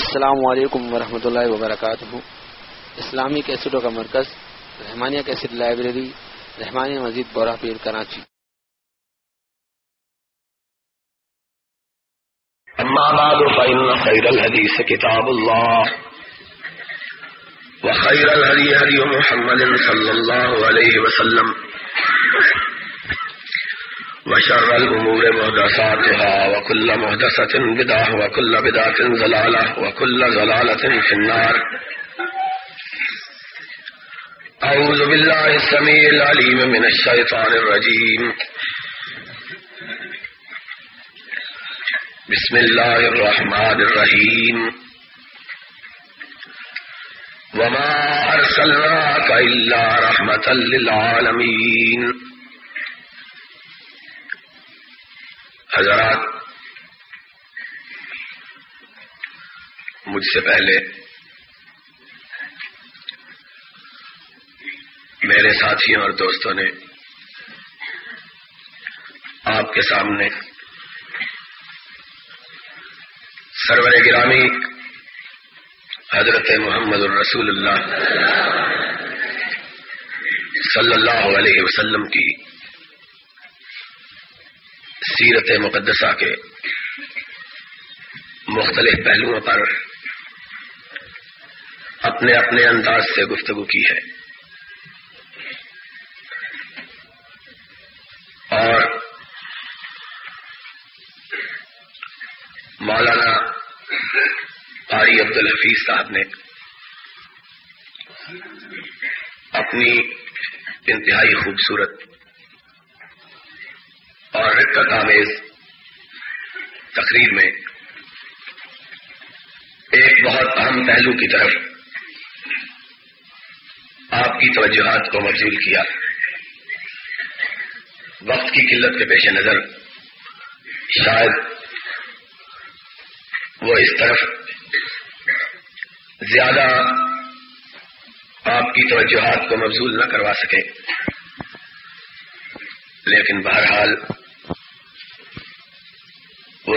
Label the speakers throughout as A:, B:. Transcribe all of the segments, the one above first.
A: السلام علیکم ورحمۃ اللہ وبرکاتہ۔ اسلامی کیسٹوں کا مرکز، رحمانیہ کیسٹ لائبریری، رحمانیہ مزید بورہ پیر کراچی۔
B: أما بعد، فإن خير الحديث كتاب الله، وخير الهدي هدي محمد صلى الله عليه وسلم۔ وشر الأمور مهدساتها وكل مهدسة بدعة وكل بدعة زلالة وكل زلالة في النار. أعوذ بالله السميع العليم من الشيطان الرجيم. بسم الله الرحمن الرحيم. وما أرسلناك إلا رحمة للعالمين. حضرات، مجھ سے پہلے میرے ساتھیوں اور دوستوں نے آپ کے سامنے سرور گرامی حضرت محمد الرسول اللہ صلی اللہ علیہ وسلم کی سیرت مقدسہ کے مختلف پہلوؤں پر اپنے اپنے انداز سے گفتگو کی ہے۔ اور مولانا قاری عبد الحفیظ صاحب نے اپنی انتہائی خوبصورت اور رکت آمیز تقریر میں ایک بہت اہم پہلو کی طرف آپ کی توجہات کو مبزول کیا۔ وقت کی قلت کے پیش نظر شاید وہ اس طرف زیادہ آپ کی توجہات کو مبزول نہ کروا سکے۔ لیکن بہرحال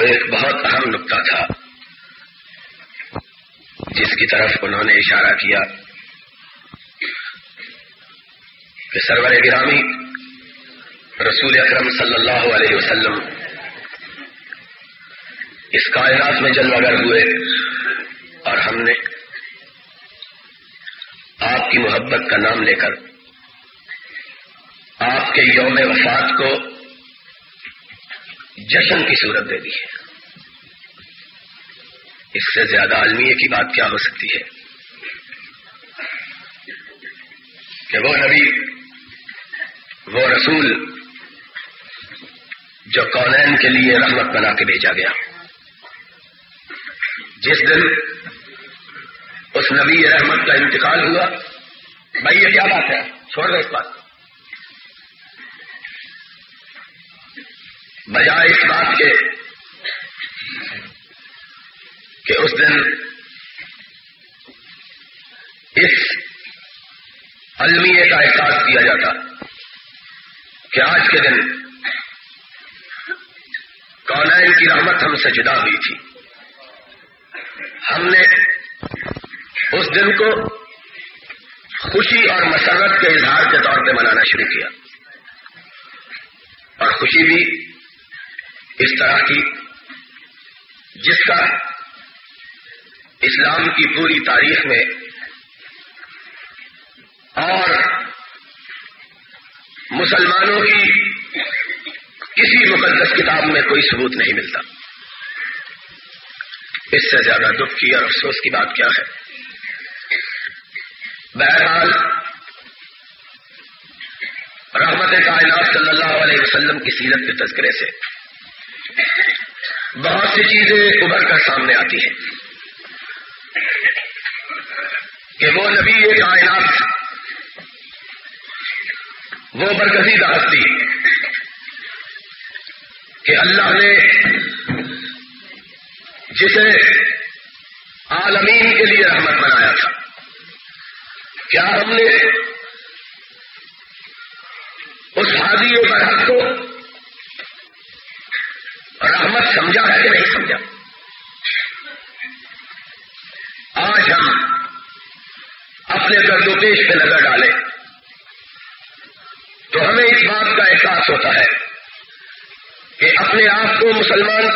B: ایک بہت اہم نقطہ تھا۔ جس کی طرف انہوں نے اشارہ کیا کہ سرور گرامی رسول اکرم صلی اللہ علیہ وسلم اس کائنات میں جلوہ گر ہوئے اور ہم نے آپ کی محبت کا نام لے کر آپ کے یوم وفات کو جشن کی صورت دے دی ہے۔ اس سے زیادہ عالمیے کی بات کیا ہو سکتی ہے؟ کہ وہ نبی، وہ رسول جو کونین کے لیے رحمت بنا کے بھیجا گیا۔ جس دن اس نبی رحمت کا انتقال ہوا، بھائی یہ کیا بات ہے؟ چھوڑ دو اس بات۔ بجائے اس بات کے کہ اس دن اس المیے کا احساس کیا جاتا کہ آج کے دن کونین کی رحمت ہم سے جدا ہوئی تھی۔ ہم نے اس دن کو خوشی اور مسرت کے اظہار کے طور پہ منانا شروع کیا۔ اور خوشی بھی اس طرح کی، جس کا اسلام کی پوری تاریخ میں اور مسلمانوں کی کسی مقدس کتاب میں کوئی ثبوت نہیں ملتا۔ اس سے زیادہ دکھ کی اور افسوس کی بات کیا ہے؟ بہرحال، رحمت کائنات صلی اللہ علیہ وسلم کی سیرت کے تذکرے سے بہت سی چیزیں ابھر کر سامنے آتی ہیں کہ وہ نبی کائنات وہ برکزی ہستی کہ اللہ نے جسے عالمین کے لیے رحمت بنایا تھا۔ کیا ہم نے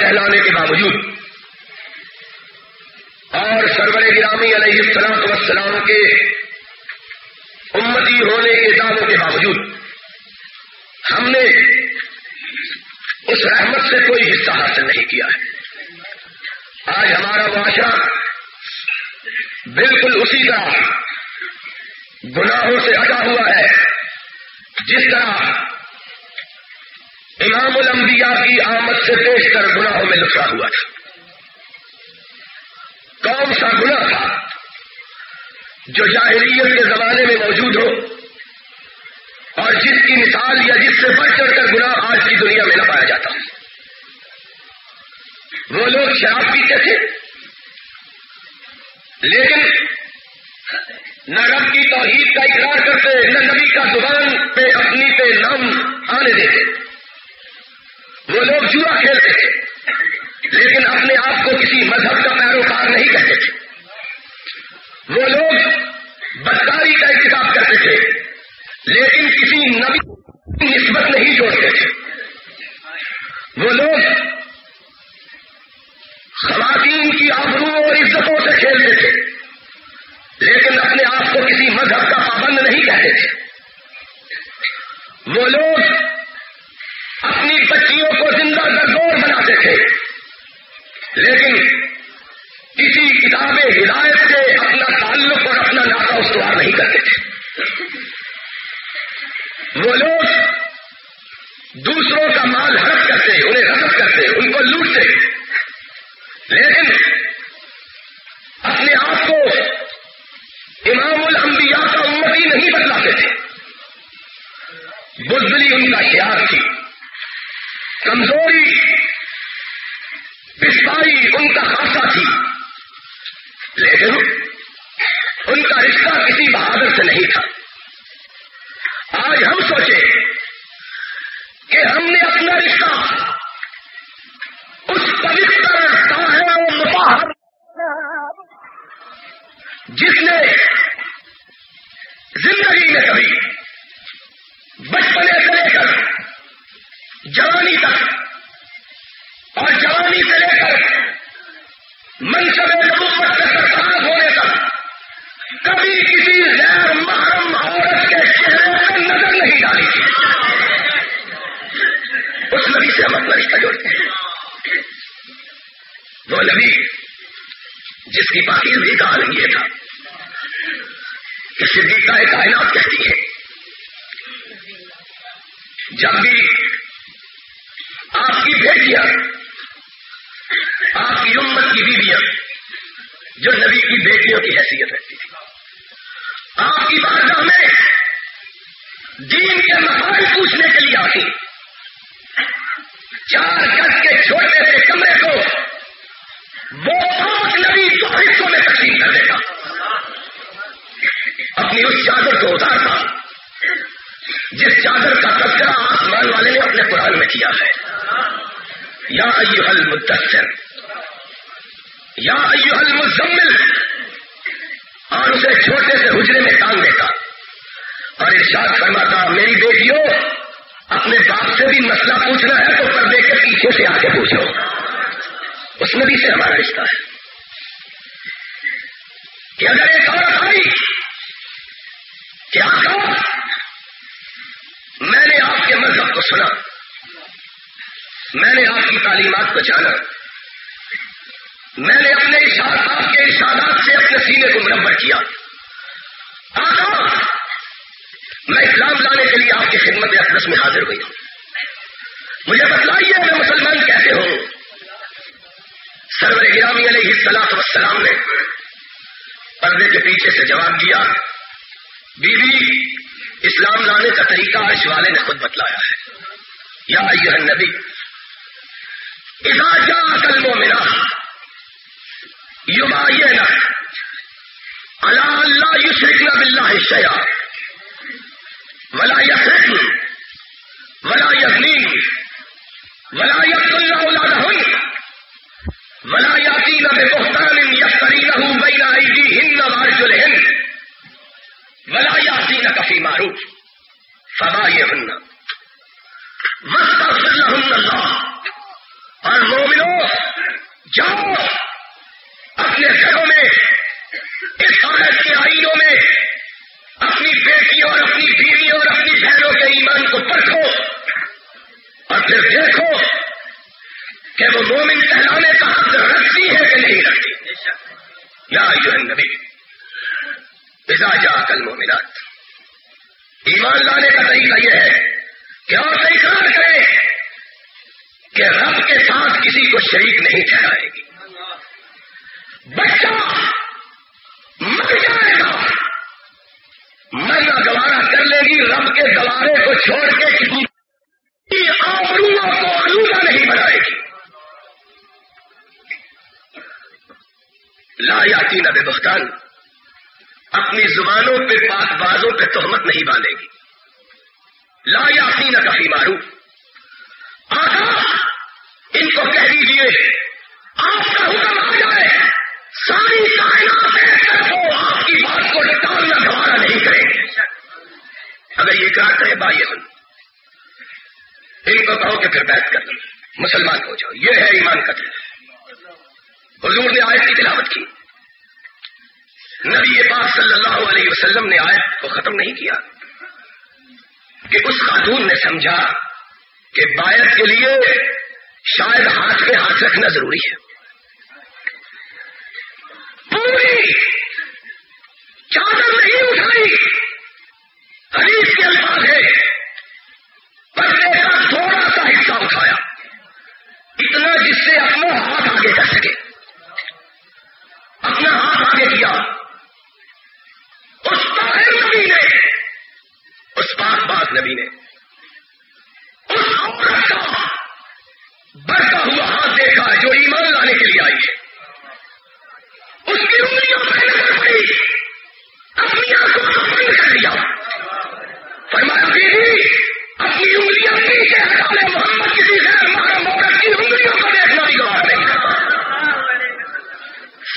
B: کہلانے کے باوجود اور سرور گرامی علیہ السلام وسلام کے امتی ہونے کے دعووں کے باوجود ہم نے اس رحمت سے کوئی حصہ حاصل نہیں کیا ہے۔ آج ہمارا معاشرہ بالکل اسی طرح گناہوں سے ہٹا ہوا ہے۔ جس طرح میں لکھا ہوا تھا؟ کون سا گناہ تھا جو جاہریت کے زمانے میں موجود ہو اور جس کی مثال یا جس سے بڑھ چڑھ کر گناہ آج کی دنیا میں نہ پایا جاتا؟ وہ لوگ شراب پیتے تھے، لیکن نہ رب کی توحید کا اقرار کرتے، نہ نبی کا زبان پہ اپنی پہ نام آنے دیتے۔ وہ لوگ جوا کھیلتے تھے۔ لیکن اپنے آپ کو کسی مذہب کا پیروکار نہیں کہتے تھے۔ وہ لوگ بدکاری کا انتخاب کرتے تھے، لیکن کسی نبی نسبت نہیں جوڑتے تھے۔ وہ لوگ خواتین کی آبرو اور عزتوں سے کھیلتے تھے، لیکن اپنے آپ کو کسی مذہب کا پابند نہیں کہتے تھے۔ وہ لوگ اپنی بچیوں کو زندہ گردور بناتے تھے۔ لیکن کسی کتاب ہدایت سے اپنا تعلق اور اپنا ناطا استوار نہیں کرتے تھے۔ وہ لوگ دوسروں کا مال ہڑپ کرتے، انہیں رسد کرتے، ان کو لوٹتے۔ لیکن سے بھی مسئلہ پوچھنا ہے تو پردے کے پیچھے سے آ کے پوچھو۔ اس نبی سے ہمارا رشتہ ہے۔ کہ اگر ایک عورت آئی کیا میں نے آپ کے مذہب کو سنا، میں نے آپ کی تعلیمات کو جانا، میں نے اپنے اشارات آپ کے اشارات سے اپنے سینے کو مربع کیا۔ آقا میں اسلام لانے کے لیے آپ کی خدمت اقدس میں حاضر ہوئی۔ ہوں مجھے بتلائیے میں مسلمان کیسے ہوں؟ سرور گرامی علیہ السلاط وسلام نے پردے کے پیچھے سے جواب دیا بی بی اسلام لانے کا طریقہ عرش والے نے خود بتلایا ہے۔ یا یہ نبی اذا جاءك المؤمنات يبايعن على ان لا يشركن بالله شيئا ولا يسرقن ولا يزنين ولا يقتلن ولایت اللہ ہوئی ولایاتی نہ بہتان یفتری نہ ہوں بینا ہند مارجل ہند ولایاتی نہ کفی معروف. سبا یہ ہننا مست اللہ اور مومنو، جاؤ اپنے گھروں میں، اس آیت کے آئینوں میں، اپنی بیٹی اور اپنی بیوی اور اپنی بہنوں کے ایمان کو پرکھو۔ اور پھر دیکھو کہ وہ مومن کہلانے کا حق رکھتی ہے کہ نہیں رکھتی۔ یا جو نبی بزا جا کل مومنات ایمان لانے کا طریقہ یہ ہے کہ اور اقرار کرے کہ رب کے ساتھ کسی کو شریک نہیں ٹھہرائے گی۔ بچہ مر جائے گا۔ مرنا گوارا کر لے گی، رب کے گوارے کو چھوڑ کے کسی آبروؤں کو آلودہ نہیں بنائے گی۔ لا یاتی نب بختان، اپنی زبانوں پہ پاک بازوں پہ تہمت نہیں باندھے گی۔ لا یاتی نہ کفی مارو۔ آقا، ان کو کہہ دیجیے آپ کا حکم آ جائے۔ ساری کائنات ہو آپ کی بات کو ٹالنا گوارا نہیں کریں گے۔ اگر یہ کہا کرے بائی ہم ان کو کہو کہ پھر بیٹھ کر مسلمان ہو جاؤ۔ یہ ہے ایمان کا دل۔ حضور نے آیت کی تلاوت کی۔ نبی پاک صلی اللہ علیہ وسلم نے آیت کو ختم نہیں کیا۔ کہ اس خاتون نے سمجھا کہ باعث کے لیے شاید ہاتھ پہ ہاتھ رکھنا ضروری ہے۔ پوری چادر نہیں اٹھائی۔ حدیث کے الفاظ ہے اتنا جس سے اپنا ہاتھ آگے کر سکے۔ اپنا ہاتھ آگے کیا۔ اس طاہر نبی نے، اس پاک بات نبی نے، اس عورت کا بڑھتا ہوا ہاتھ دیکھا جو ایمان لانے کے لیے آئی ہے۔ اس کی انگلیوں پہ نظر پڑی اپنی آنکھوں کو بند کر دیا۔ فرمایا، بیوی اپنی انگلیاں پیچھے ہٹا محمد کسی غیر محرم عورت کی انگلیوں کو دیکھنا بھی گوار نہیں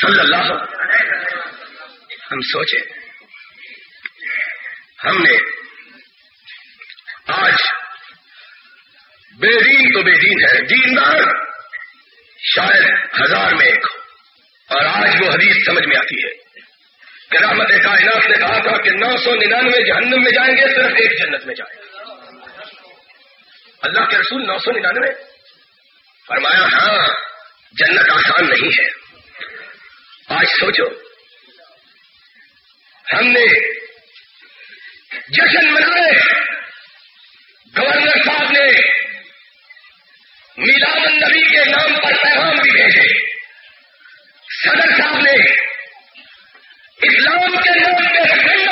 B: صلی اللہ ہم سوچے، ہم نے آج بے دین تو بے دین ہے، دیندار شاید ہزار میں ایک ہو، اور آج وہ حدیث سمجھ میں آتی ہے۔ کہ رحمت کائنات نے کہا تھا کہ نو سو ننانوے جہنم میں جائیں گے، صرف ایک جنت میں جائیں گے۔ اللہ کے رسول نو سو ننانوے فرمایا ہاں جنت آسان نہیں ہے۔ آج سوچو، ہم نے جشن منائے، گورنر صاحب نے میلاد النبی کے نام پر پیغام بھی بھیجے۔ صدر صاحب نے اسلام کے نام پہ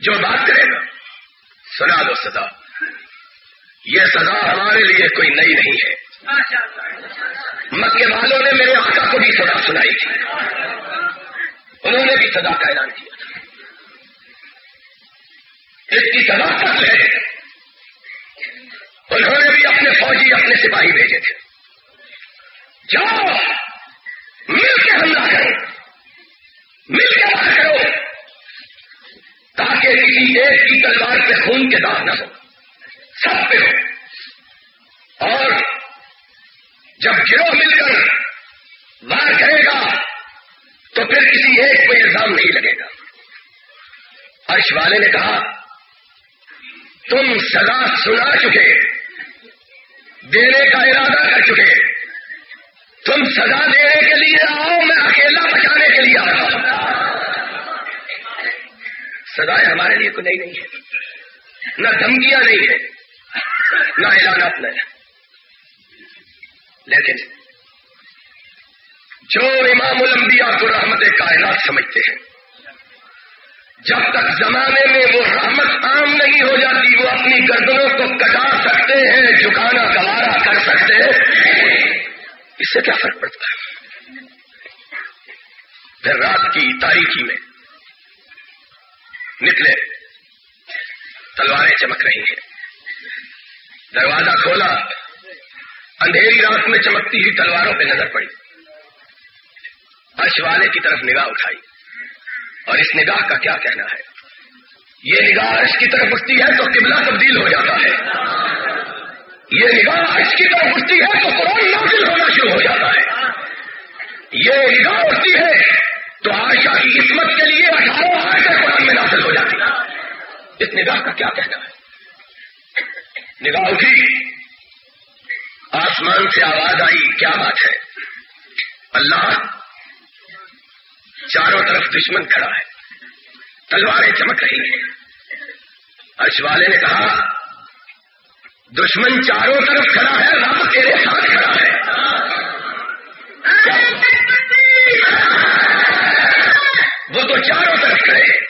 B: جو بات کرے گا۔ سنا دو سزا یہ سزا ہمارے لیے کوئی نئی نہیں ہے۔ مکے والوں نے میرے آقا کو بھی سزا سنائی تھی۔ انہوں نے بھی سزا کا اعلان کیا تھا۔ اس کی سزا قتل ہے انہوں نے بھی اپنے فوجی اپنے سپاہی بھیجے تھے۔ جاؤ، مل کے حملہ کرو۔ مل کے تاکہ کسی دیش کی تلوار پہ خون کے داغ نہ ہو، سب پہ۔ ہو اور جب گروہ مل کر وار کرے گا، تو پھر کسی ایک کو الزام نہیں لگے گا۔ عرش والے نے کہا، تم سزا سنا چکے، دینے کا ارادہ کر چکے۔ تم سزا دینے کے لیے آؤ، میں اکیلا بچانے کے لیے آ رہا ہوں۔ سزائیں ہمارے لیے کوئی نہیں ہے۔ نہ دھمکیاں نہیں ہے نہ اعلانات نہیں لیکن جو امام الانبیاء کو رحمت کائنات سمجھتے ہیں، جب تک زمانے میں وہ رحمت عام نہیں ہو جاتی، وہ اپنی گردنوں کو کٹا سکتے ہیں، جھکانا اس سے کیا فرق پڑتا ہے؟ پھر رات کی تاریخی میں نکلے۔ تلواریں چمک رہی ہیں۔ دروازہ کھولا۔ اندھیری رات میں چمکتی ہوئی تلواروں پہ نظر پڑی۔ عرش والے کی طرف نگاہ اٹھائی۔ اور اس نگاہ کا کیا کہنا ہے؟ یہ نگاہ عرش کی طرف اٹھتی ہے تو قبلہ تبدیل ہو جاتا ہے۔ یہ نگاہ عرش کی طرف اٹھتی ہے تو قرآن نازل ہونا شروع ہو جاتا ہے۔ یہ نگاہ اٹھتی ہے تو عائشہ کی قسمت کے لیے اٹھارہ آئے قرآن میں نازل ہو جاتی ہے اس نگاہ کا کیا کہنا ہے؟ نگاہ اٹھی۔ آسمان سے آواز آئی، کیا بات ہے؟ اللہ چاروں طرف دشمن کھڑا ہے۔ تلواریں چمک رہی ہیں۔ ارش والے نے کہا، دشمن چاروں طرف کھڑا ہے رب تیرے ساتھ کھڑا ہے۔ وہ تو چاروں طرف کھڑے ہیں۔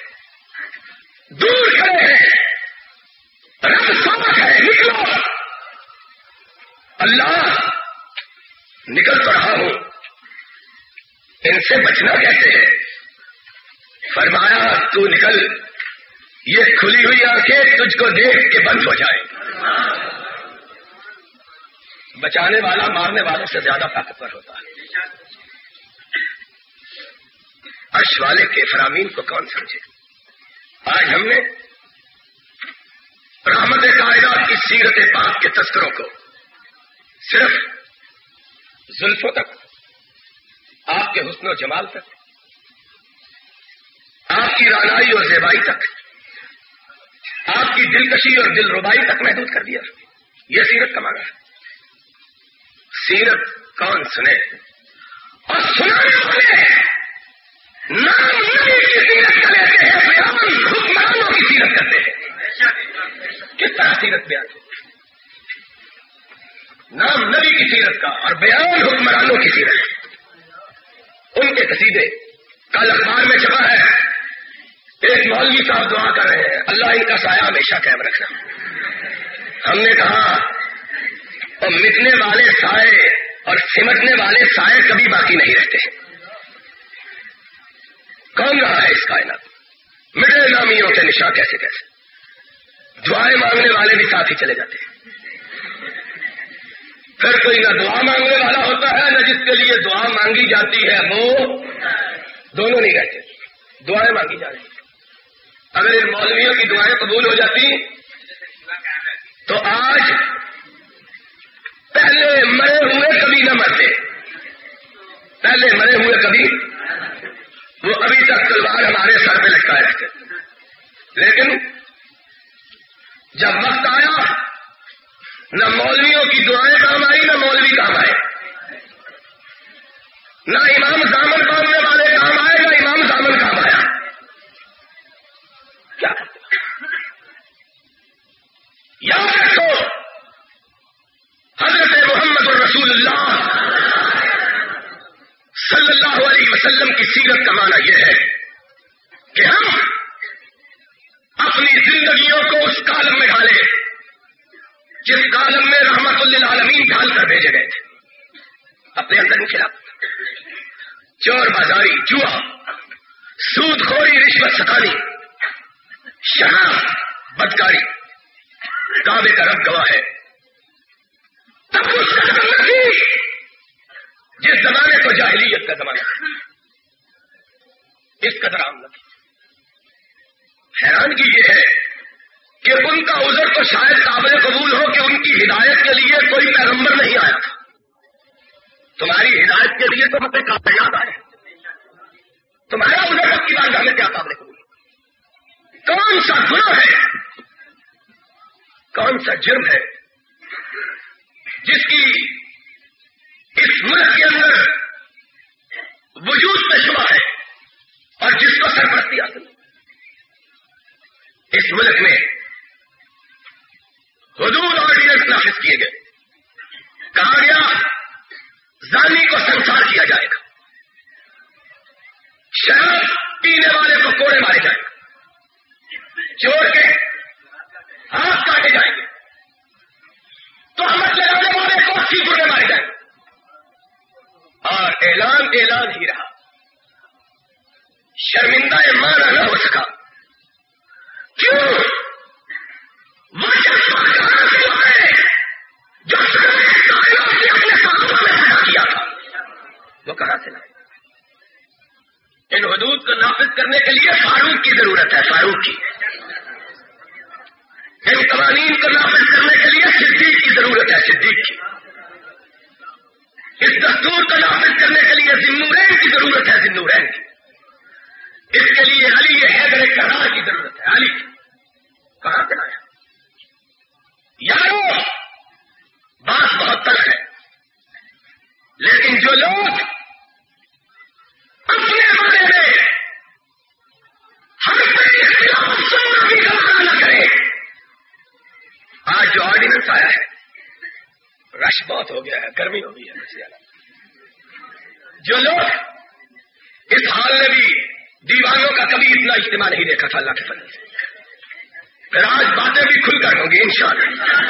B: دور کھڑے ہیں۔ رب ساتھ ہے نکلو۔ اللہ نکل تو رہا ہوں۔ ان سے بچنا کیسے ہے فرمایا، تو نکل۔ یہ کھلی ہوئی آنکھیں تجھ کو دیکھ کے بند ہو جائے بچانے والا، مارنے والے سے زیادہ طاقتور ہوتا ہے۔ عرش والے کے فرامین کو کون سمجھے؟ آج ہم نے رحمت کائنات کی سیرت پاک کے تذکروں کو صرف زلفوں تک، آپ کے حسن و جمال تک، آپ کی رانائی اور زیبائی تک، آپ کی دلکشی اور دل ربائی تک محدود کر دیا۔ یہ سیرت کا مانا ہے۔ سیرت کون سنے؟ اور سنانے والے نام نبی کی سیرت کا لیتے ہیں بیان حکمرانوں کی سیرت کرتے ہیں کس طرح سیرت بیان نام نبی کی سیرت کا اور بیان حکمرانوں کی سیرت ان کے قصیدے کل اخبار میں چھپا ہے ایک مولوی صاحب دعا کر رہے ہیں اللہ ان کا سایہ ہمیشہ قائم رکھنا ہم نے کہا اور مٹنے والے سائے اور سمٹنے والے سائے کبھی باقی نہیں رہتے کون رہا ہے اس کائنات مٹے نامیوں کے نشا کیسے کیسے؟ دعائیں مانگنے والے بھی ساتھ ہی چلے جاتے ہیں۔ پھر کوئی نہ دعا مانگنے والا ہوتا ہے، نہ جس کے لیے دعا مانگی جاتی ہے، وہ دونوں نہیں رہتے۔ دعائیں مانگی جا رہی اگر ان مولویوں کی دعائیں قبول ہو جاتی، تو آج پہلے مرے ہوئے کبھی نہ مرتے۔ پہلے مرے ہوئے کبھی وہ ابھی تک تلوار ہمارے سر پہ لٹکائے رہتے لیکن جب وقت آیا، نہ مولویوں کی دعائیں کام آئی نہ مولوی کام آئے۔ نہ امام دامن باندھنے والے کام آئے، نہ امام دامن کام آیا۔ کیا یاد رکھو، حضرت محمد الرسول اللہ صلی اللہ علیہ وسلم کی سیرت کا معنی یہ ہے کہ ہم اپنی زندگیوں کو اس کالم میں ڈالیں جس کالم میں رحمت اللہ عالمین ڈال کر بھیجے گئے تھے۔ اپنے اندر خلاف۔ چور بازاری، جوا سود خوری رشوت ستانی، شراب، بدکاری۔ کعبے کا رب گواہ ہے۔ تب اس کا جس زمانے کو جاہلیت کا زمانہ اس قدر عام نہ حیران کی یہ ہے کہ ان کا عذر تو شاید قابل قبول ہو کہ ان کی ہدایت کے لیے کوئی پیغمبر نہیں آیا تھا۔ تمہاری ہدایت کے لیے تو ہمیں کافی یاد آئے تمہارا عذر اب کی بات ہمیں کیا قابل قبول کون سا گناہ ہے؟ کون سا جرم ہے؟ جس کی اس ملک کے اندر وجود میں شبہ ہے اور جس کو سرپرستی حاصل اس ملک میں حدود آرڈیننس نافذ کیے گئے۔ کہا گیا زانی کو سنسار کیا جائے گا۔ شراب پینے والے کو کوڑے مارے جائیں اجتماع نہیں دیکھا تھا اللہ کے فضل سے۔ آج باتیں بھی کھل کر ہوں گی ان شاء اللہ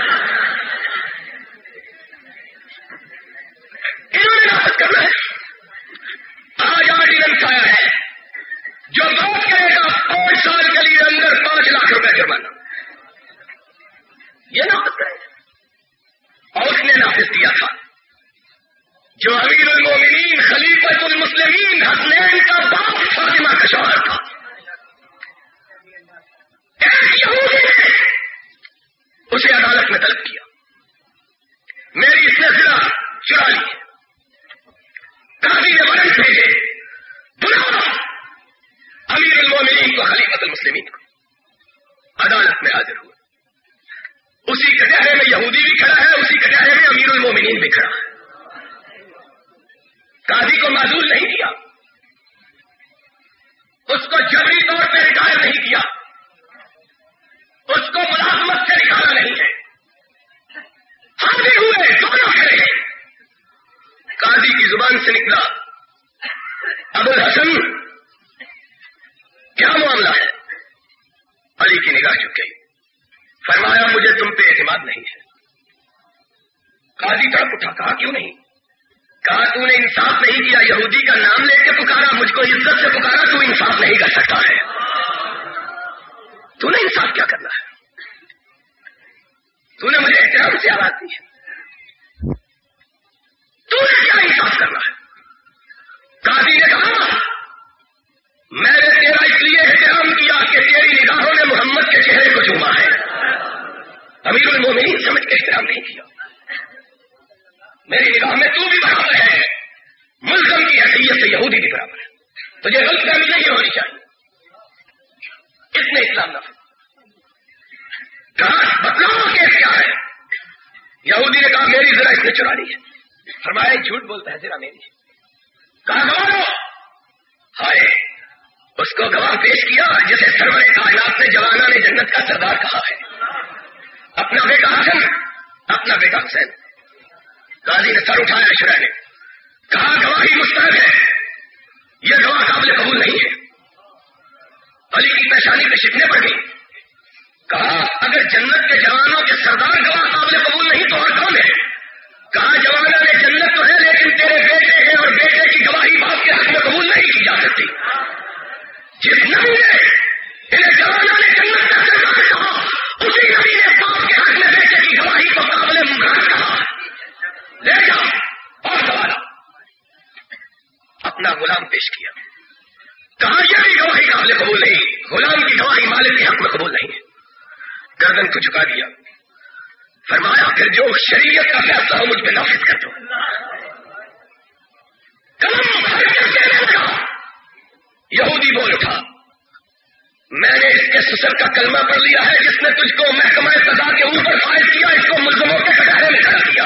B: اس کو جبری طور پہ ریٹائر نہیں کیا۔ اس کو ملازمت سے نکالا نہیں ہے۔ ہم بھی ہوئے، دونوں کرے قاضی کی زبان سے نکلا۔ ابو الحسن، کیا معاملہ ہے؟ علی کی نگاہ چک گئی۔ فرمایا، مجھے تم پہ اعتماد نہیں ہے۔ قاضی تڑپ اٹھا، کہا، کیوں نہیں؟ کہا، تو نے انصاف نہیں کیا، یہودی کا نام لے کے پکارا، مجھ کو عزت سے پکارا، تو انصاف نہیں کر سکتا ہے۔ تو نے انصاف کیا کرنا ہے؟ تو نے مجھے احترام سے آواز دی تو نے کیا انصاف کرنا ہے؟ قاضی نے کہا، میں نے تیرا اس لیے احترام کیا کہ تیری نگاہوں نے محمد کے چہرے کو چوما ہے۔ امیر المومنین سمجھ کے احترام نہیں کیا۔ میری نگاہ میں تو بھی برابر ہے۔ ملزم کی حیثیت سے یہودی بھی برابر ہے۔ تو یہ غلط کمی نہیں ہونی چاہیے۔ اس میں اسلام نہ کہا، بتلاؤ کیس کیا ہے؟ یہودی نے کہا، میری ذرا اس نے چرا لی ہے۔ فرمایا جھوٹ بولتا ہے، ذرا میری۔ کہا گوارو ہائے، اس کو گواہ پیش کیا، جسے سرور کائنات نے جوانا نے جنت کا سردار کہا ہے۔ اپنا بیٹا حسن اپنا بیٹا حسین۔ قاضی نے سر اٹھایا شرح نے کہا، گواہی مستحق ہے۔ یہ گواہ قابل قبول نہیں ہے۔ علی کی پریشانی میں شکنے پر گئی کہا، اگر جنت کے جوانوں کے سردار گواہ قابل قبول نہیں تو اور کون ہے۔ کہا، جوانوں نے جنت تو ہے، لیکن تیرے بیٹے ہیں اور بیٹے کی گواہی باپ کے حق میں قبول نہیں کی جا سکتی۔ جتنا بھی ہے جوانوں نے جنت کا سردار کہا۔ اسی نبی نے باپ کے حق میں بیٹے کی گواہی کو قابل مقابلہ لے جا اور دوبارہ اپنا غلام پیش کیا۔ کہا یہ بھی گواہی قابل قبول نہیں۔ غلام کی گواہی مالک کے حق میں قبول نہیں ہے۔ گردن کو جھکا دیا۔ فرمایا، پھر جو شریعت کا فیصلہ ہو، مجھ پہ نافذ کر دو۔ یہودی بول اٹھا، میں نے اس کے سسر کا کلمہ پڑھ لیا ہے، جس نے تجھ کو محکمہ سزا کے اوپر فائد کیا، اس کو ملزموں کے کٹہرے میں کھڑا کیا۔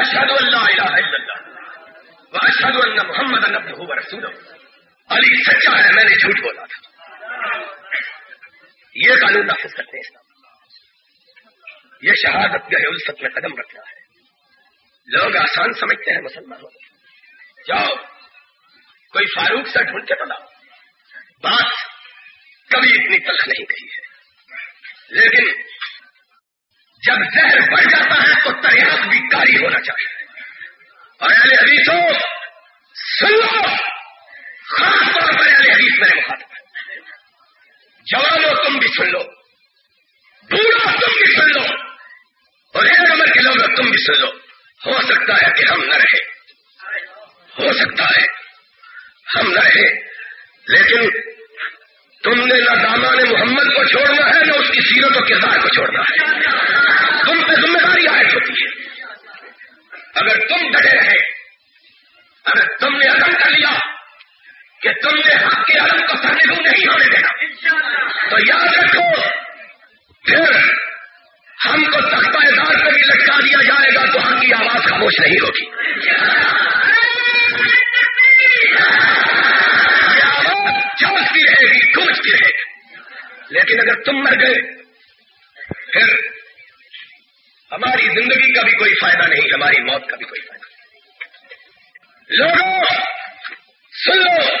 B: اشد اللہ اللہ اشد اللہ محمد اللہ رسول علی سچا ہے، میں نے جھوٹ بولا تھا. یہ قانون نافذ کرتے ہیں یہ شہادت گہ الفت میں قدم رکھنا ہے. لوگ آسان سمجھتے ہیں مسلمانوں کو جاؤ، کوئی فاروق سے ڈھونڈ کے بناؤ بات کبھی اتنی تلخ نہیں کہی ہے. لیکن جب زہر بڑھ جاتا ہے تو تریاگ بھی کاری ہونا چاہیے۔ اور اہل حدیثوں سن لو خاص طور پر اہل حدیث میرے مخاطب جوانو تم بھی سن لو۔ بوڑھا تم بھی سن لو۔ اور ایک نمبر کے لوگ، تم بھی سن لو۔ ہو سکتا ہے کہ ہم نہ رہے ہو سکتا ہے ہم نہ رہے لیکن تم نے نہ دامان محمد کو چھوڑنا ہے، نہ اس کی سیرت و کردار کو چھوڑنا ہے۔ تم پہ ذمہ داری عائد ہوتی ہے۔ اگر تم ڈٹے رہے، اگر تم نے عدم کر لیا کہ تم نے حق کے عدم کو کرنے کو نہیں ہونے دینا۔ تو یاد رکھو، پھر ہم کو تختہ دار پر بھی لٹکا دیا جائے گا، تو ہم کی آواز خاموش نہیں ہوگی۔ چمکتی رہے گی گونجتی رہے گی۔ لیکن اگر تم مر گئے، پھر ہماری زندگی کا بھی کوئی فائدہ نہیں، ہماری موت کا بھی کوئی فائدہ نہیں۔ لوگوں، سن لو۔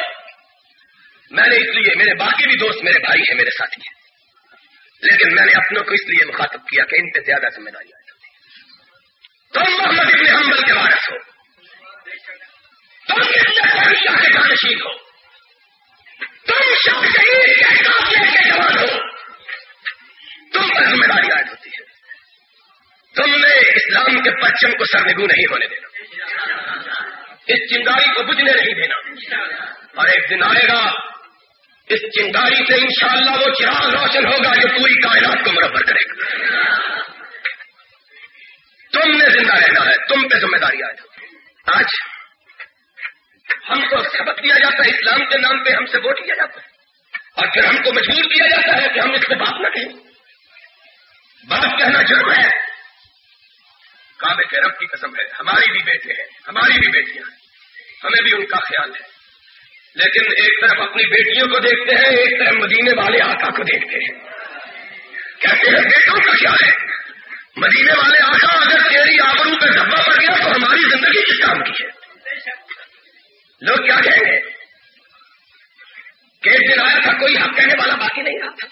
B: میں نے اس لیے، میرے باقی بھی دوست میرے بھائی ہیں، میرے ساتھی ہیں۔ لیکن میں نے اپنوں کو اس لیے مخاطب کیا کہ ان پہ زیادہ ذمہ داری آئی تم محمد ابن حمبل کے وارث ہو۔ تم شاہ جانشین ہو۔ تم شاہ شہید کے کے جوان ہو۔ تم پر ذمہ داری عائد ہوتی اسلام کے پرچم کو سرنگو نہیں ہونے دینا۔ اس چنگاری کو بجنے نہیں دینا۔ اور ایک دن آئے گا، اس چنگاری سے انشاءاللہ وہ چراغ روشن ہوگا جو پوری کائنات کو مربر کرے گا۔ تم نے زندہ رہنا ہے، تم پہ ذمہ داری آئے آج ہم کو سبق دیا جاتا ہے، اسلام کے نام پہ ہم سے ووٹ کیا جاتا ہے۔ اور پھر ہم کو مجبور کیا جاتا ہے کہ ہم اس سے بات نہ کہیں۔ بات کہنا جرم ہے۔ کعبے کے رب کی قسم ہے۔ ہماری بھی بیٹے ہیں، ہماری بھی بیٹیاں ہیں۔ ہمیں بھی ان کا خیال ہے۔ لیکن ایک طرف اپنی بیٹیوں کو دیکھتے ہیں، ایک طرف مدینے والے آقا کو دیکھتے ہیں۔ کہتے ہیں، بیٹوں کا کیا ہے۔ مدینے والے آقا، اگر تیری آبرو پہ دھبا پڑ گیا تو ہماری زندگی کس کام کی ہے؟ لوگ کیا کہیں گے؟ کہ ایک دن آیا تھا، کوئی حق کہنے والا باقی نہیں رہا تھا۔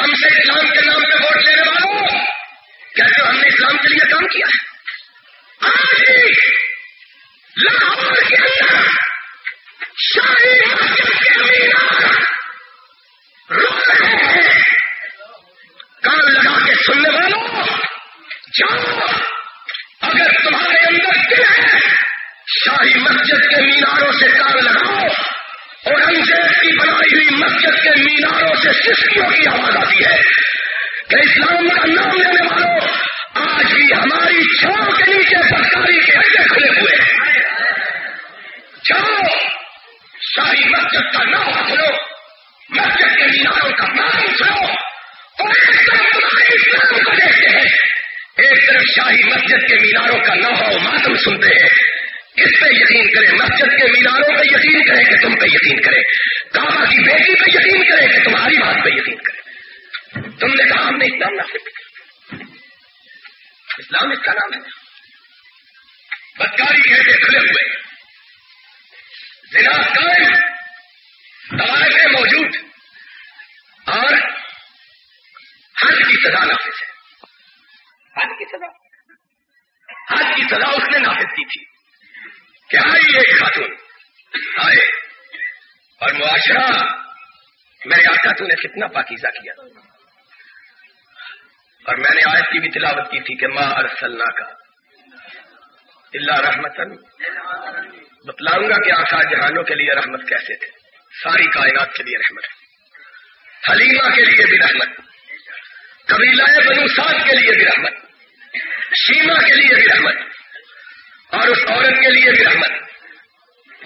B: ہم سے اسلام کے نام پہ ووٹ لینے والوں! کہتے ہم نے اسلام کے لیے کام کیا؟ ہے آج لاہور کے اندر کان لگا کے سننے والوں، جاؤ، اگر تمہارے اندر دل ہے، شاہی مسجد کے میناروں سے کان لگاؤ اور انجیز کی بنائی ہوئی مسجد کے میناروں سے سسکیوں کی آواز آتی ہے۔ کہ اسلام کا نام لینے والوں آج بھی ہماری چھاؤں کے نیچے سرکاری کے اڈے کھلے ہوئے ہیں۔ جاؤ شاہی مسجد کا نام سنو۔ مسجد کے میناروں کا نام سنو۔ اور ایک طرف تمہارے اسلام کو دیکھتے ہیں۔ ایک طرف شاہی مسجد کے میناروں کا نہ ہو ماتم سنتے ہیں۔ کس پہ یقین کرے مسجد کے میناروں پہ یقین کرے کہ تم پہ یقین کرے کعبہ کی بیٹی پہ یقین کرے کہ تمہاری بات پہ یقین کرے تم نے کہا ہم نے اسلام نہ اسلام اس کا نام ہے۔ بدکاری کے کھلے ہوئے۔ زنا قائم۔ طوائفیں موجود۔ اور حج کی سزا نافذ ہے۔ حج کی سزا۔ حج کی سزا اس نے نافذ کی تھی۔ کیا آئی ایک خاتون۔ آئے۔ اور معاشرہ۔ میرے آقا تو نے کتنا پاکیزہ کیا۔ اور میں نے آیت کی بھی تلاوت کی تھی کہ ماں ارسلنا کا اللہ رحمتن بتلاؤں گا کہ آخا جہانوں کے لیے رحمت کیسے تھے؟ ساری کائنات کے لیے رحمت حلیمہ کے لیے بھی رحمت قبیلہ بنو سات کے لیے بھی رحمت شیما کے لیے بھی رحمت اور اس عورت کے لیے بھی رحمت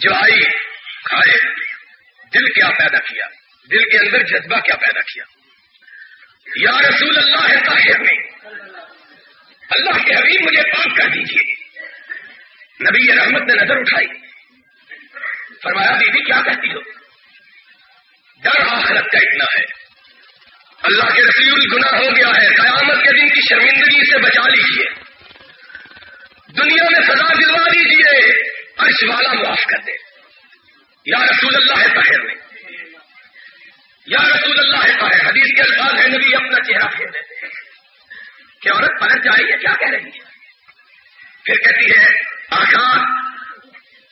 B: جو آئی کھائے دل کیا پیدا کیا؟ دل کے اندر جذبہ کیا پیدا کیا؟ یا رسول اللہ طاہر میں۔ اللہ کے حبیب مجھے پاک کر دیجیے نبی رحمت نے نظر اٹھائی۔ فرمایا، بیوی، کیا کہتی ہو؟ ڈر آخرت کا اتنا ہے۔ اللہ کے رسول گنا ہو گیا ہے۔ قیامت کے دن کی شرمندگی سے بچا لیجیے دنیا میں سزا دلوا دیجیے عرش والا معاف کر دے۔ یا رسول اللہ ہے طاہر میں۔ یا رسول اللہ ہے حدیث کے الفاظ ہے نبی اپنا چہرہ پھیر دیتے ہیں کہ عورت پلٹ جائے گی کیا کہہ رہی ہے؟ پھر کہتی ہے آخا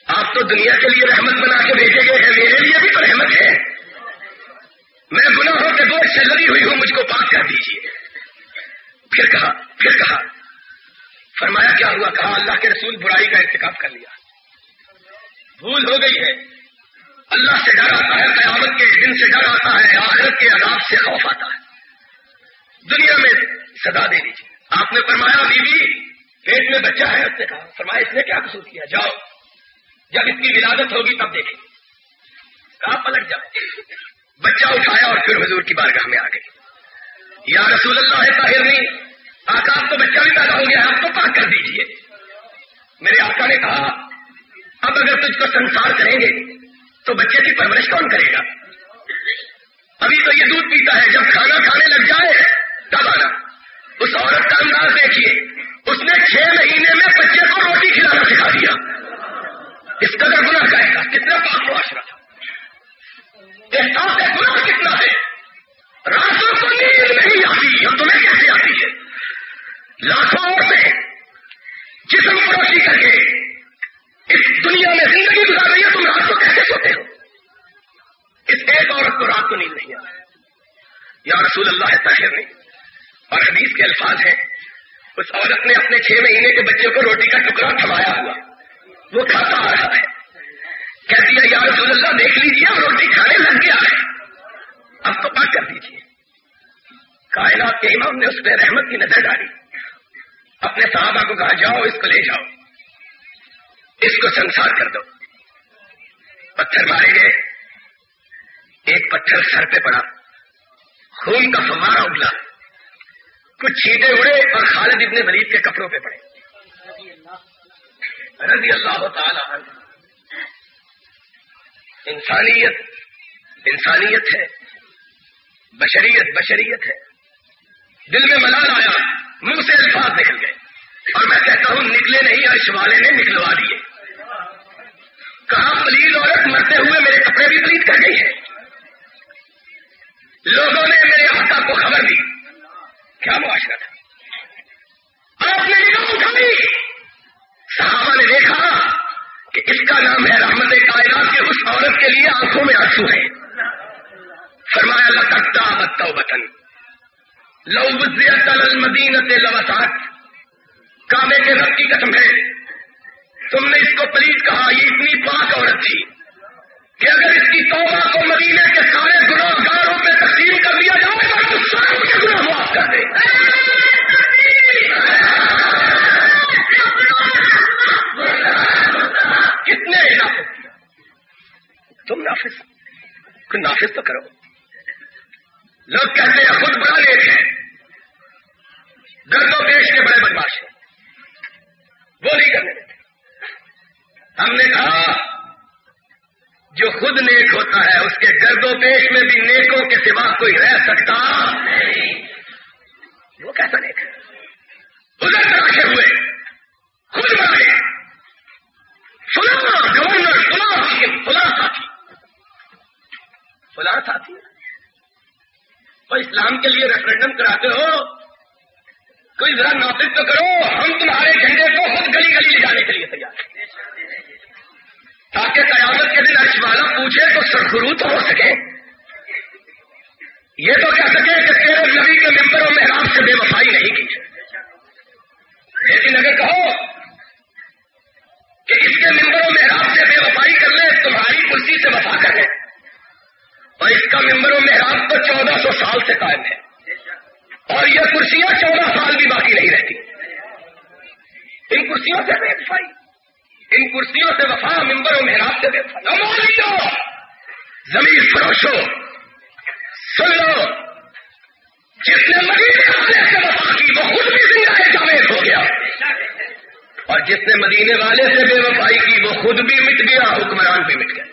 B: آپ تو دنیا کے لیے رحمت بنا کے بھیجے گئے ہیں، میرے لیے بھی تو رحمت ہے۔ میں گناہوں کے بوجھ سے لگی ہوئی ہوں، مجھ کو پاک کر دیجیے پھر کہا پھر کہا، فرمایا کیا ہوا؟ کہا، اللہ کے رسول برائی کا انتخاب کر لیا۔ بھول ہو گئی ہے۔ اللہ سے ڈر آتا ہے، قیامت کے دن سے ڈر آتا ہے، آخرت کے عذاب سے خوف آتا ہے۔ دنیا میں سزا دے دیجیے آپ نے فرمایا، بیوی، پیٹ میں بچہ ہے۔ اس نے کہا، فرمایا، اس نے کیا قصور کیا؟ جاؤ۔ جب اس کی ولادت ہوگی تب دیکھیں۔ کہا، پلٹ جائے بچہ اٹھایا اور پھر حضور کی بارگاہ میں آ گئی۔ یا رسول اللہ ہے طاہر نہیں، آقا، آپ تو بچہ بھی پیدا ہو گیا آپ تو پاک کر دیجیے میرے آقا نے کہا، اب اگر تجھ کو سنسار کریں گے تو بچے کی پرورش کون کرے گا؟ ابھی تو یہ دودھ پیتا ہے، جب کھانا کھانے لگ جائے تب آنا اس عورت کا انداز دیکھیے، اس نے چھ مہینے میں بچے کو روٹی کھلانا سکھا دیا۔ اس قدر گنا کرے گا کتنا پاک معاشرہ تھا۔ احساس گنا کتنا ہے۔ راتوں کو نیند نہیں آتی، اور تمہیں کیسے آتی ہے؟ لاکھوں عورتیں جسم فروشی کر کے دنیا میں زندگی گزار رہی ہے، تم رات کو کیسے سوتے ہو؟ اس ایک عورت کو رات کو نیند نہیں آتی۔ یا رسول اللہ ہے طاہر نہیں اور حدیث کے الفاظ ہیں۔ اس عورت نے اپنے چھ مہینے کے بچے کو روٹی کا ٹکڑا تھمایا ہوا۔ وہ کھاتا آ رہا ہے۔ کہتی ہے، یا رسول اللہ، دیکھ لیجیے روٹی کھانے لگ گیا ہے۔ اب تو بات کر دیجیے کائنات کے امام نے اس پہ رحمت کی نظر ڈالی۔ اپنے صحابہ کو کہا، جاؤ، اس کو لے جاؤ۔ اس کو سنسار کر دو۔ پتھر مارے گئے۔ ایک پتھر سر پہ پڑا۔ خون کا فوارا اگلا۔ کچھ چھیٹے اڑے اور خالد ابن ولید کے کپڑوں پہ پڑے۔ رضی اللہ تعالی انسانیت انسانیت ہے۔ بشریت بشریت ہے۔ دل میں ملال آیا۔ منہ سے الفاظ نکل گئے۔ اور میں کہتا ہوں نکلے نہیں، عرش والے نے نکلوا دیے۔ کہاں پلیل عورت مرتے ہوئے میرے کپڑے بھی پلیت کر گئی ہے؟ لوگوں نے میرے آقا کو خبر دی۔ کیا معاشرہ تھا؟ آپ نے نگاہ اٹھائی صحابہ نے دیکھا کہ اس کا نام ہے رحمت کائنات کے، اس عورت کے لیے آنکھوں میں آنسو ہے فرمایا لکتا بتا بتن لو المدینت لوسات کعبے کے رب کی قسم ہے۔ تم نے اس کو پلیت کہا، یہ اتنی پاک عورت تھی کہ اگر اس کی توبہ کو مدینے کے سارے گناہ گاروں میں تقسیم کر دیا جائے گا تو سارے کے گناہ معاف کر دے کتنے نافذ تم نافذ نافذ تو کرو۔ لوگ کہتے ہیں، خود بڑا لیٹ ہے درد و پیش کے بڑے بدماش ہیں وہ نہیں کرنے ہم نے کہا، جو خود نیک ہوتا ہے، اس کے گرد و پیش میں بھی نیکوں کے سوا کوئی رہ سکتا۔ وہ کیسا نیک ہے؟ ادھر رکھے ہوئے۔ خود بنائے فلاں گورنر فلاں فلاں ساتھی۔ فلاں ساتھی؟ اور اسلام کے لیے ریفرنڈم کراتے ہو کوئی ذرا نافذ تو کرو، ہم تمہارے جھنڈے کو خود گلی گلی لے جانے کے لیے تیار تاکہ قیامت کے دن ارش والا پوچھے تو سرخرو تو ہو سکے۔ یہ تو کہہ سکے کہ تیرے نبی کے ممبروں میں رام سے بے وفائی نہیں کی۔ لیکن اگر کہو کہ اس کے ممبروں میں رام سے بے وفائی کر لے، تمہاری کرسی سے وفا کر لے۔ اور اس کا ممبروں میں رام تو چودہ سو سال سے قائم ہے۔ اور یہ کرسیاں چودہ سال بھی باقی نہیں رہتی۔ ان کرسیوں سے بے وفائی ان کرسیوں سے وفا ممبر و محراب سے بے وفائی زمین فروشو، سن لو۔ جس نے مدینے والے سے وفا کی، وہ خود بھی زندہ جاوید ہو گیا۔ اور جس نے مدینے والے سے بے وفائی کی، وہ خود بھی مٹ گیا، حکمران بھی مٹ گیا۔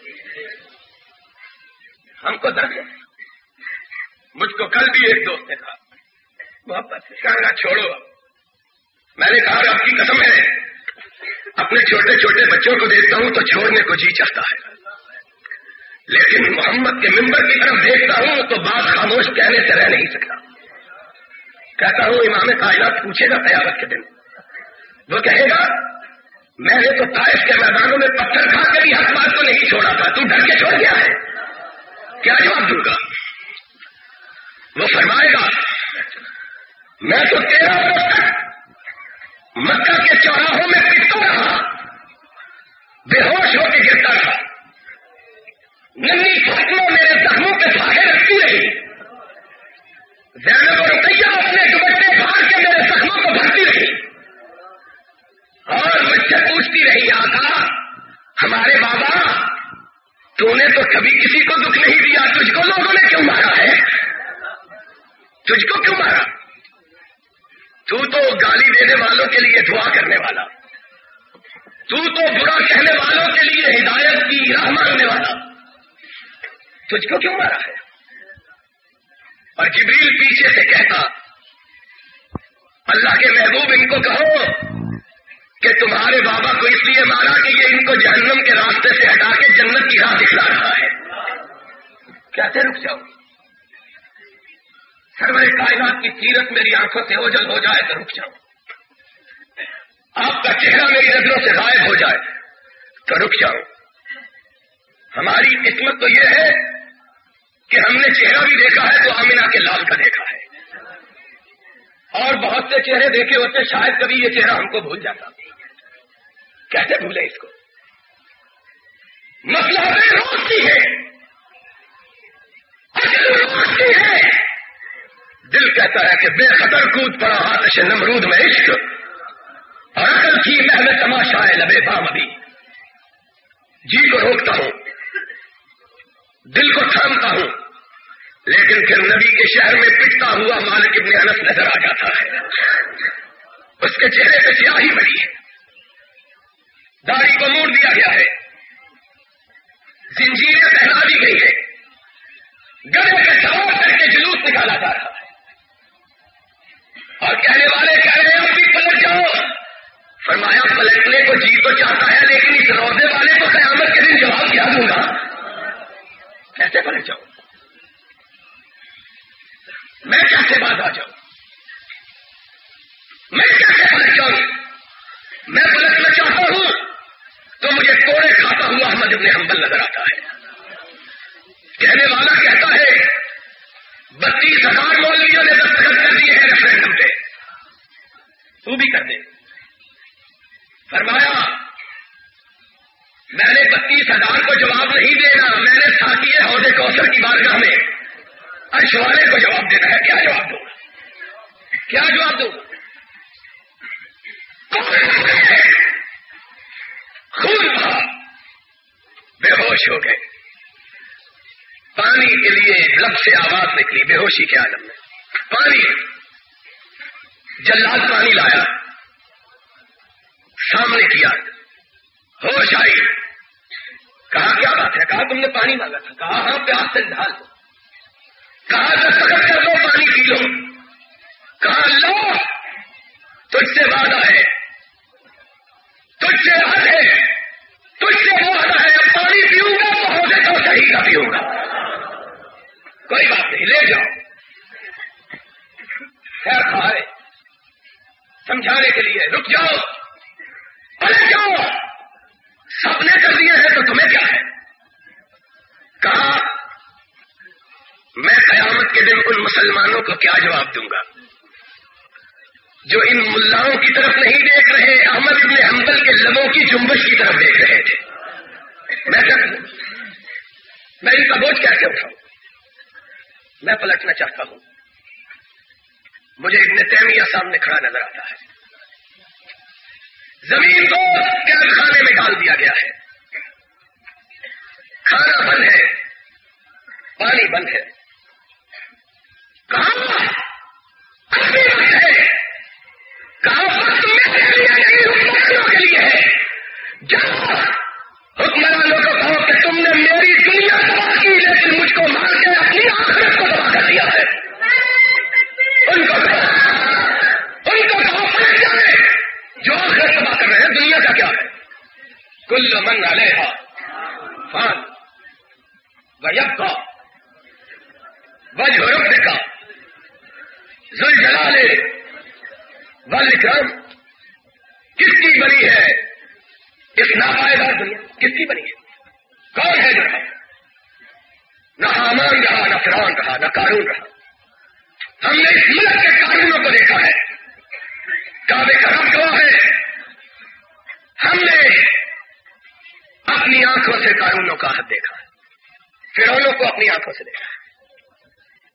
B: ہم کو درد ہے۔ مجھ کو کل بھی ایک دوست نے کہا محبت کہنا چھوڑو میں نے کہا آپ کی قسم ہے۔ اپنے چھوٹے چھوٹے بچوں کو دیکھتا ہوں تو چھوڑنے کو جی چاہتا ہے۔ لیکن محمد کے ممبر کی طرف دیکھتا ہوں تو بات خاموش کہنے سے رہ نہیں سکتا۔ کہتا ہوں، امام کائنات پوچھے گا قیامت کے دن۔ وہ کہے گا، میں نے تو تائش کے میدانوں میں پتھر کھا کے بھی حق بات کو نہیں چھوڑا تھا۔ تو ڈر کے چھوڑ گیا ہے۔ کیا جواب دوں گا؟ وہ فرمائے گا میں تو تیرہ برس تک مکہ کے چوراہوں میں پٹتا رہا۔ بے ہوش ہو کے گرتا رہا۔ ننی فصلوں میرے زخموں کے ساحے رکھتی رہی۔ زینب اور رقیہ اپنے دوبٹے پھاڑ کے میرے زخموں کو بھرتی رہی۔ اور مجھ سے پوچھتی رہی، آقا، ہمارے بابا تو نے تو کبھی کسی کو دکھ نہیں دیا، تجھ کو لوگوں نے کیوں مارا ہے؟ تجھ کو کیوں مارا؟ تو تو گالی دینے والوں کے لیے دعا کرنے والا۔ تو تو برا کہنے والوں کے لیے ہدایت کی راہ مانگنے والا۔ تجھ کو کیوں مارا ہے؟ اور جبریل پیچھے سے کہتا، اللہ کے محبوب ان کو کہو کہ تمہارے بابا کو اس لیے مارا کہ یہ ان کو جہنم کے راستے سے ہٹا کے جنت کی راہ دکھلا رہا ہے۔ کیسے رک جاؤ؟ سرور کائنات کی سیرت میری آنکھوں سے اوجل ہو جائے تو رک جاؤ۔ آپ کا چہرہ میری نظروں سے غائب ہو جائے تو رک جاؤ۔ ہماری قسمت تو یہ ہے کہ ہم نے چہرہ بھی دیکھا ہے تو آمینہ کے لال کا دیکھا ہے۔ اور بہت سے چہرے دیکھے ہوتے شاید کبھی یہ چہرہ ہم کو بھول جاتا۔ کیسے بھولے اس کو؟ مسئلہ روشنی ہے۔ روشنی ہے۔ دل کہتا ہے کہ بے خطر کود پڑا ہاتھ سے نمرود میں عشق. اور اکل کی میں تماشا ہے لبے بام ابھی جی کو روکتا ہوں. دل کو تھامتا ہوں. لیکن پھر نبی کے شہر میں پٹتا ہوا مالک ابن انس نظر آ جاتا ہے. اس کے چہرے پہ سیاہی بڑی ہے. داڑھی کو موڑ دیا گیا ہے. زنجیریں پہنا دی گئی ہے گڑے کے سوار کر کے جلوس نکالا جا رہا ہے. اور کہنے والے کہہ رہے ہیں ابھی پلٹ جاؤ۔ فرمایا، پلٹنے کو جی تو چاہتا ہے، لیکن اس روزے والے کو قیامت کے دن جواب کیا دوں گا؟ کیسے پلٹ جاؤ۔ میں کیسے بعد آ جاؤں میں کیسے پلٹ جاؤں میں پلٹنا چاہتا ہوں تو مجھے کوڑے کھاتا ہوا احمد ابن حنبل نظر آتا ہے۔ کہنے والا کہتا ہے، بتیس ہزار مولویوں نے دستخط تو بھی کر دے۔ فرمایا، میں نے بتیس ہزار کو جواب نہیں دینا میں نے ساتھی عہدے کوثر کی بارگاہ میں۔ اشوارے کو جواب دینا ہے، کیا جواب دوں؟ کیا جواب دوں؟ خون بہا بے ہوش ہو گئے۔ پانی کے لیے لب سے آواز نکلی، بے ہوشی کے عالم میں۔ پانی جلال پانی لایا، سامنے کیا، ہوش آئی۔ کہا، کیا بات ہے؟ کہا، تم نے پانی مانگا تھا۔ کہا ہاں پیاس سے ڈھال دو۔ کہا دستخط کر لو، پانی پی لو۔ کہا، لو، تجھ سے وعدہ ہے۔ تجھ سے حد ہے۔ تجھ سے وعدہ ہے جب پانی پیوں گا تو ہو تو صحیح کا پیوں گا۔ کوئی بات نہیں، لے جاؤ۔ خیر کھائے سمجھانے کے لیے، رک جاؤ پلٹ جاؤ۔ سب نے کر دیے ہیں تو تمہیں کیا ہے؟ کہا، میں قیامت کے دن ان مسلمانوں کو کیا جواب دوں گا؟ جو ان ملاؤں کی طرف نہیں دیکھ رہے، احمد ابن حنبل کے لبوں کی جنبش کی طرف دیکھ رہے تھے۔ میں کیا میں ان کا بوجھ کیسے اٹھاؤں؟ میں پلٹنا چاہتا ہوں۔ مجھے ابن تیمیہ سامنے کھڑا نظر آتا ہے۔ زمین کو قید خانے میں ڈال دیا گیا ہے۔ کھانا بند ہے۔ پانی بند ہے۔ کہاں ہے؟ کہاں وقت لیے یعنی حکمرانوں کے لیے ہے۔ جہاں حکمرانوں کو کہو کہ تم نے میری دنیا تباہ کی لیکن مجھ کو مار کے اپنی آخرت کو تباہ کر دیا ہے۔ کل من علیہ فان. ویب کا وجہ رب کا زل جلالے والاکرام کس کی بنی ہے؟ ایک ناپائیدار دنیا کس کی بنی ہے؟ کون ہے جو رہا نہ حامان رہا، نہ فرعون رہا، نہ قانون رہا. ہم نے اس ملک کے قانونوں کو دیکھا ہے۔ کعبے کا رب گواہ ہے۔ ہم نے اپنی آنکھوں سے قانونوں کا حد دیکھا۔ فرونوں کو اپنی آنکھوں سے دیکھا۔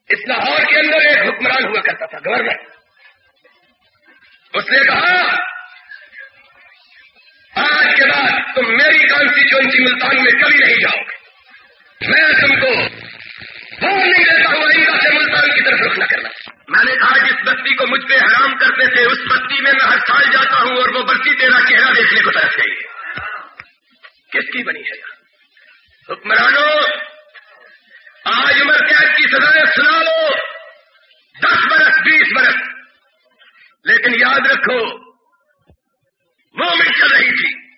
B: اس لاہور کے اندر ایک حکمران ہوا کرتا تھا، گورنر۔ اس نے کہا، آج کے بعد تم میری کانسٹیچوئنسی ملتان میں کبھی نہیں جاؤ گے۔ میں تم کو وہ نہیں دیتا ہوں، آئندہ سے ملتان کی طرف رخ نہ کرنا۔ میں نے کہا، جس بستی کو مجھ پہ حرام کرتے تھے اس بستی میں میں ہر سال جاتا ہوں اور وہ بستی تیرا چہرہ دیکھنے کو طرف گئی ہے کس کی بنی ہے؟ حکمرانوں آج عمر قید کی سزائیں سنا لو۔ دس برس، بیس برس۔ لیکن یاد رکھو مومنٹ چل رہی تھی۔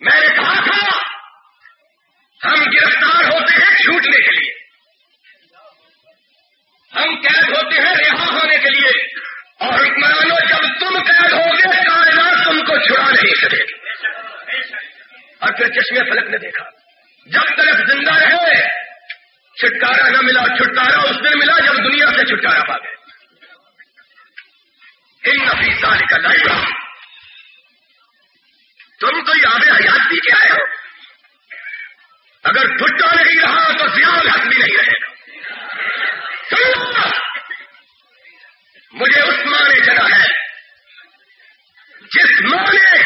B: میں نے کہا تھا، ہم گرفتار ہوتے ہیں چھوٹنے کے لیے۔ ہم قید ہوتے ہیں رہا ہونے کے لیے۔ اور حکمرانوں جب تم قید ہوگے، کائنات تم کو چھڑا نہیں سکے اور پھر چشمے فلک نے دیکھا۔ جب تک زندہ رہے، چھٹکارا نہ ملا، چھٹکارا اس دن ملا جب دنیا سے چھٹکارا پا گئے۔ ان نفیسہ نکل آئے گا تم تو یاد حیات بھی کیا ہے؟ اگر بھٹا نہیں رہا تو زیاد حق بھی نہیں رہے گا۔ مجھے اس ماں نے چلا ہے جس ماں نے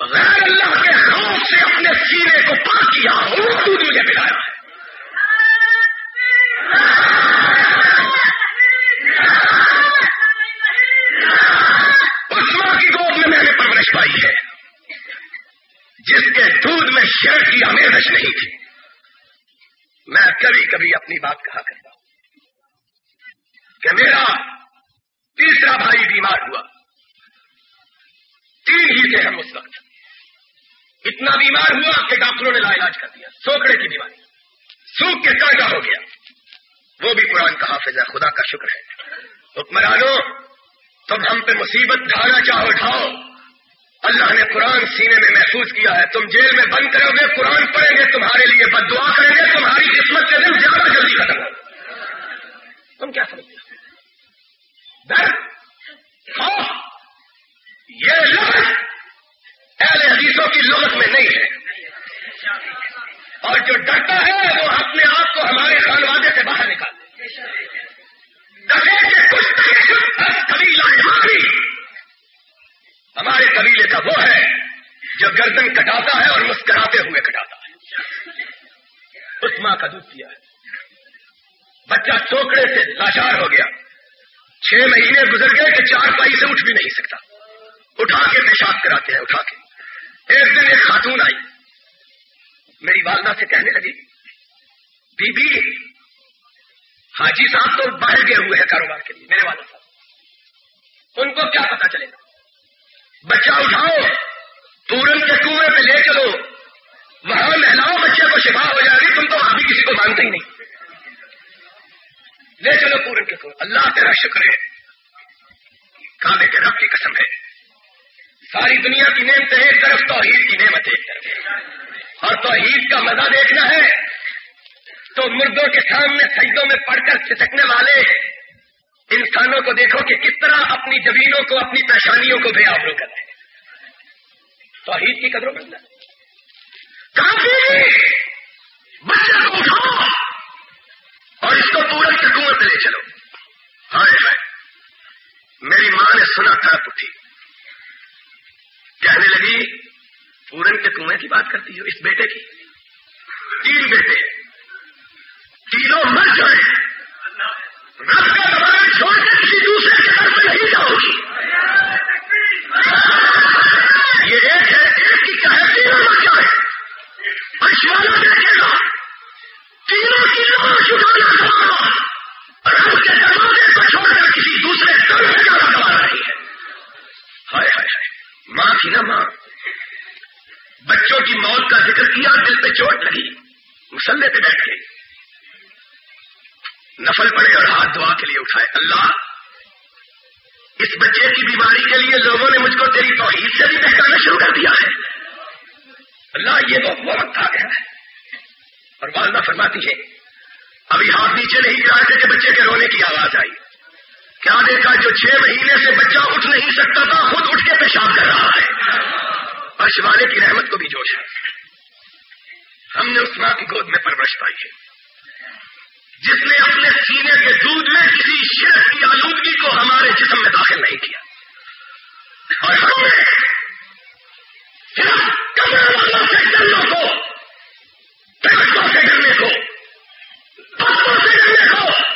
B: غیر اللہ کے خوف سے اپنے سینے کو پاک کیا وہ دودھ مجھے ملایا ہے پائی ہے۔ جس کے دودھ میں شیر کی آمیزش نہیں تھی۔ میں کبھی کبھی اپنی بات کہا کرتا ہوں کہ میرا تیسرا بھائی بیمار ہوا۔ تین ہی تھے ہم اس وقت۔ اتنا بیمار ہوا کہ ڈاکٹروں نے لا علاج کر دیا سوکڑے کی بیماری سوکھ کے کاٹا ہو گیا۔ وہ بھی قرآن کا حافظ ہے، خدا کا شکر ہے۔ حکمرانوں تم ہم پہ مصیبت ڈھانا چاہو اٹھاؤ اللہ نے قرآن سینے میں محفوظ کیا ہے۔ تم جیل میں بند کرو گے، قرآن پڑھیں گے، تمہارے لیے بد دعا کریں گے، تمہاری قسمت کے دن زیادہ جلدی ختم ہو تم کیا سمجھتے یہ لفظ اہل حدیثوں کی لغت میں نہیں ہے۔ اور جو ڈرتا ہے وہ اپنے آپ کو ہمارے خانوادے سے باہر نکال کچھ کبھی ہمارے قبیلے کا وہ ہے جو گردن کٹاتا ہے اور مسکراتے ہوئے کٹاتا ہے۔ اس ماں کا دودھ پیا ہے۔ بچہ چوکڑے سے لاچار ہو گیا۔ چھ مہینے گزر گئے کہ چار پائی سے اٹھ بھی نہیں سکتا۔ اٹھا کے پیشاب کراتے ہیں، اٹھا کے۔ ایک دن ایک خاتون آئی۔ میری والدہ سے کہنے لگی بی بی حاجی صاحب تو باہر گئے ہوئے ہیں کاروبار کے لیے، میرے والد صاحب۔ ان کو کیا پتا چلے گا؟ بچہ اٹھاؤ پورن کے کنویں پہ لے چلو۔ وہاں نہلاؤ بچے کو شفا ہو جائے گی، تم تو ابھی کسی کو مانتے ہی نہیں۔ لے چلو پورن کے کنویں۔ اللہ تیرا شکر ہے۔ کالے کے رب کی قسم ہے۔ ساری دنیا کی نعمت ایک طرف توحید کی نعمت ایک طرف اور توحید کا مزہ دیکھنا ہے تو مردوں کے سامنے سجدوں میں پڑھ کر چھٹکنے والے انسانوں کو دیکھو کہ کس طرح اپنی زمینوں کو، اپنی پریشانیوں کو بے آبرو کر رہے ہیں۔ تو عید کی قدروں کرنا کافی بچے کو اٹھاؤ۔ اور اس کو پورن کے کنویں پہ لے چلو جی ہائے ہائے میری ماں نے سنا تھا پٹھی کہنے لگی، پورن کے کنویں کی بات کرتی ہو؟ اس بیٹے کی. تین بیٹے، تینوں مر جائیں۔ رب کا دبانا چھوڑ کر کسی دوسرے کے گھر میں نہیں جاؤ گی یہ ایک ہے، ایک کی کیا ہے، تینوں مر جائے پشوانا دیکھے گا تینوں کی لوگ چھٹانا رب کے دروازے کو چھوڑ کر کسی دوسرے ہائے ماں نا ماں بچوں کی موت کا ذکر کیا، دل پہ چوٹ لگی۔ مسلے پہ بیٹھ گئی۔ نفل پڑے اور ہاتھ دعا کے لیے اٹھائے، اللہ، اس بچے کی بیماری کے لیے لوگوں نے مجھ کو تیری توحید سے بھی پہچانا شروع کر دیا ہے۔ اللہ، یہ تو وقت آ گیا ہے۔ اور والدہ فرماتی ہے، ابھی ہاتھ نیچے نہیں جا کہ بچے کے رونے کی آواز آئی۔ کیا دیکھا جو چھ مہینے سے بچہ اٹھ نہیں سکتا تھا، خود اٹھ کے پیشاب کر رہا ہے۔ اور شمالے کی رحمت کو بھی جوش ہے۔ ہم نے اس ماں کی گود میں پرورش پائی ہے۔ جس نے اپنے سینے کے دودھ میں کسی شرک کی آلودگی کو ہمارے جسم میں داخل نہیں کیا۔ اور ہم نے کمرے والوں سے ڈرنے کو پیسوں سے ڈرنے کو، پتوں سے ڈرنے کو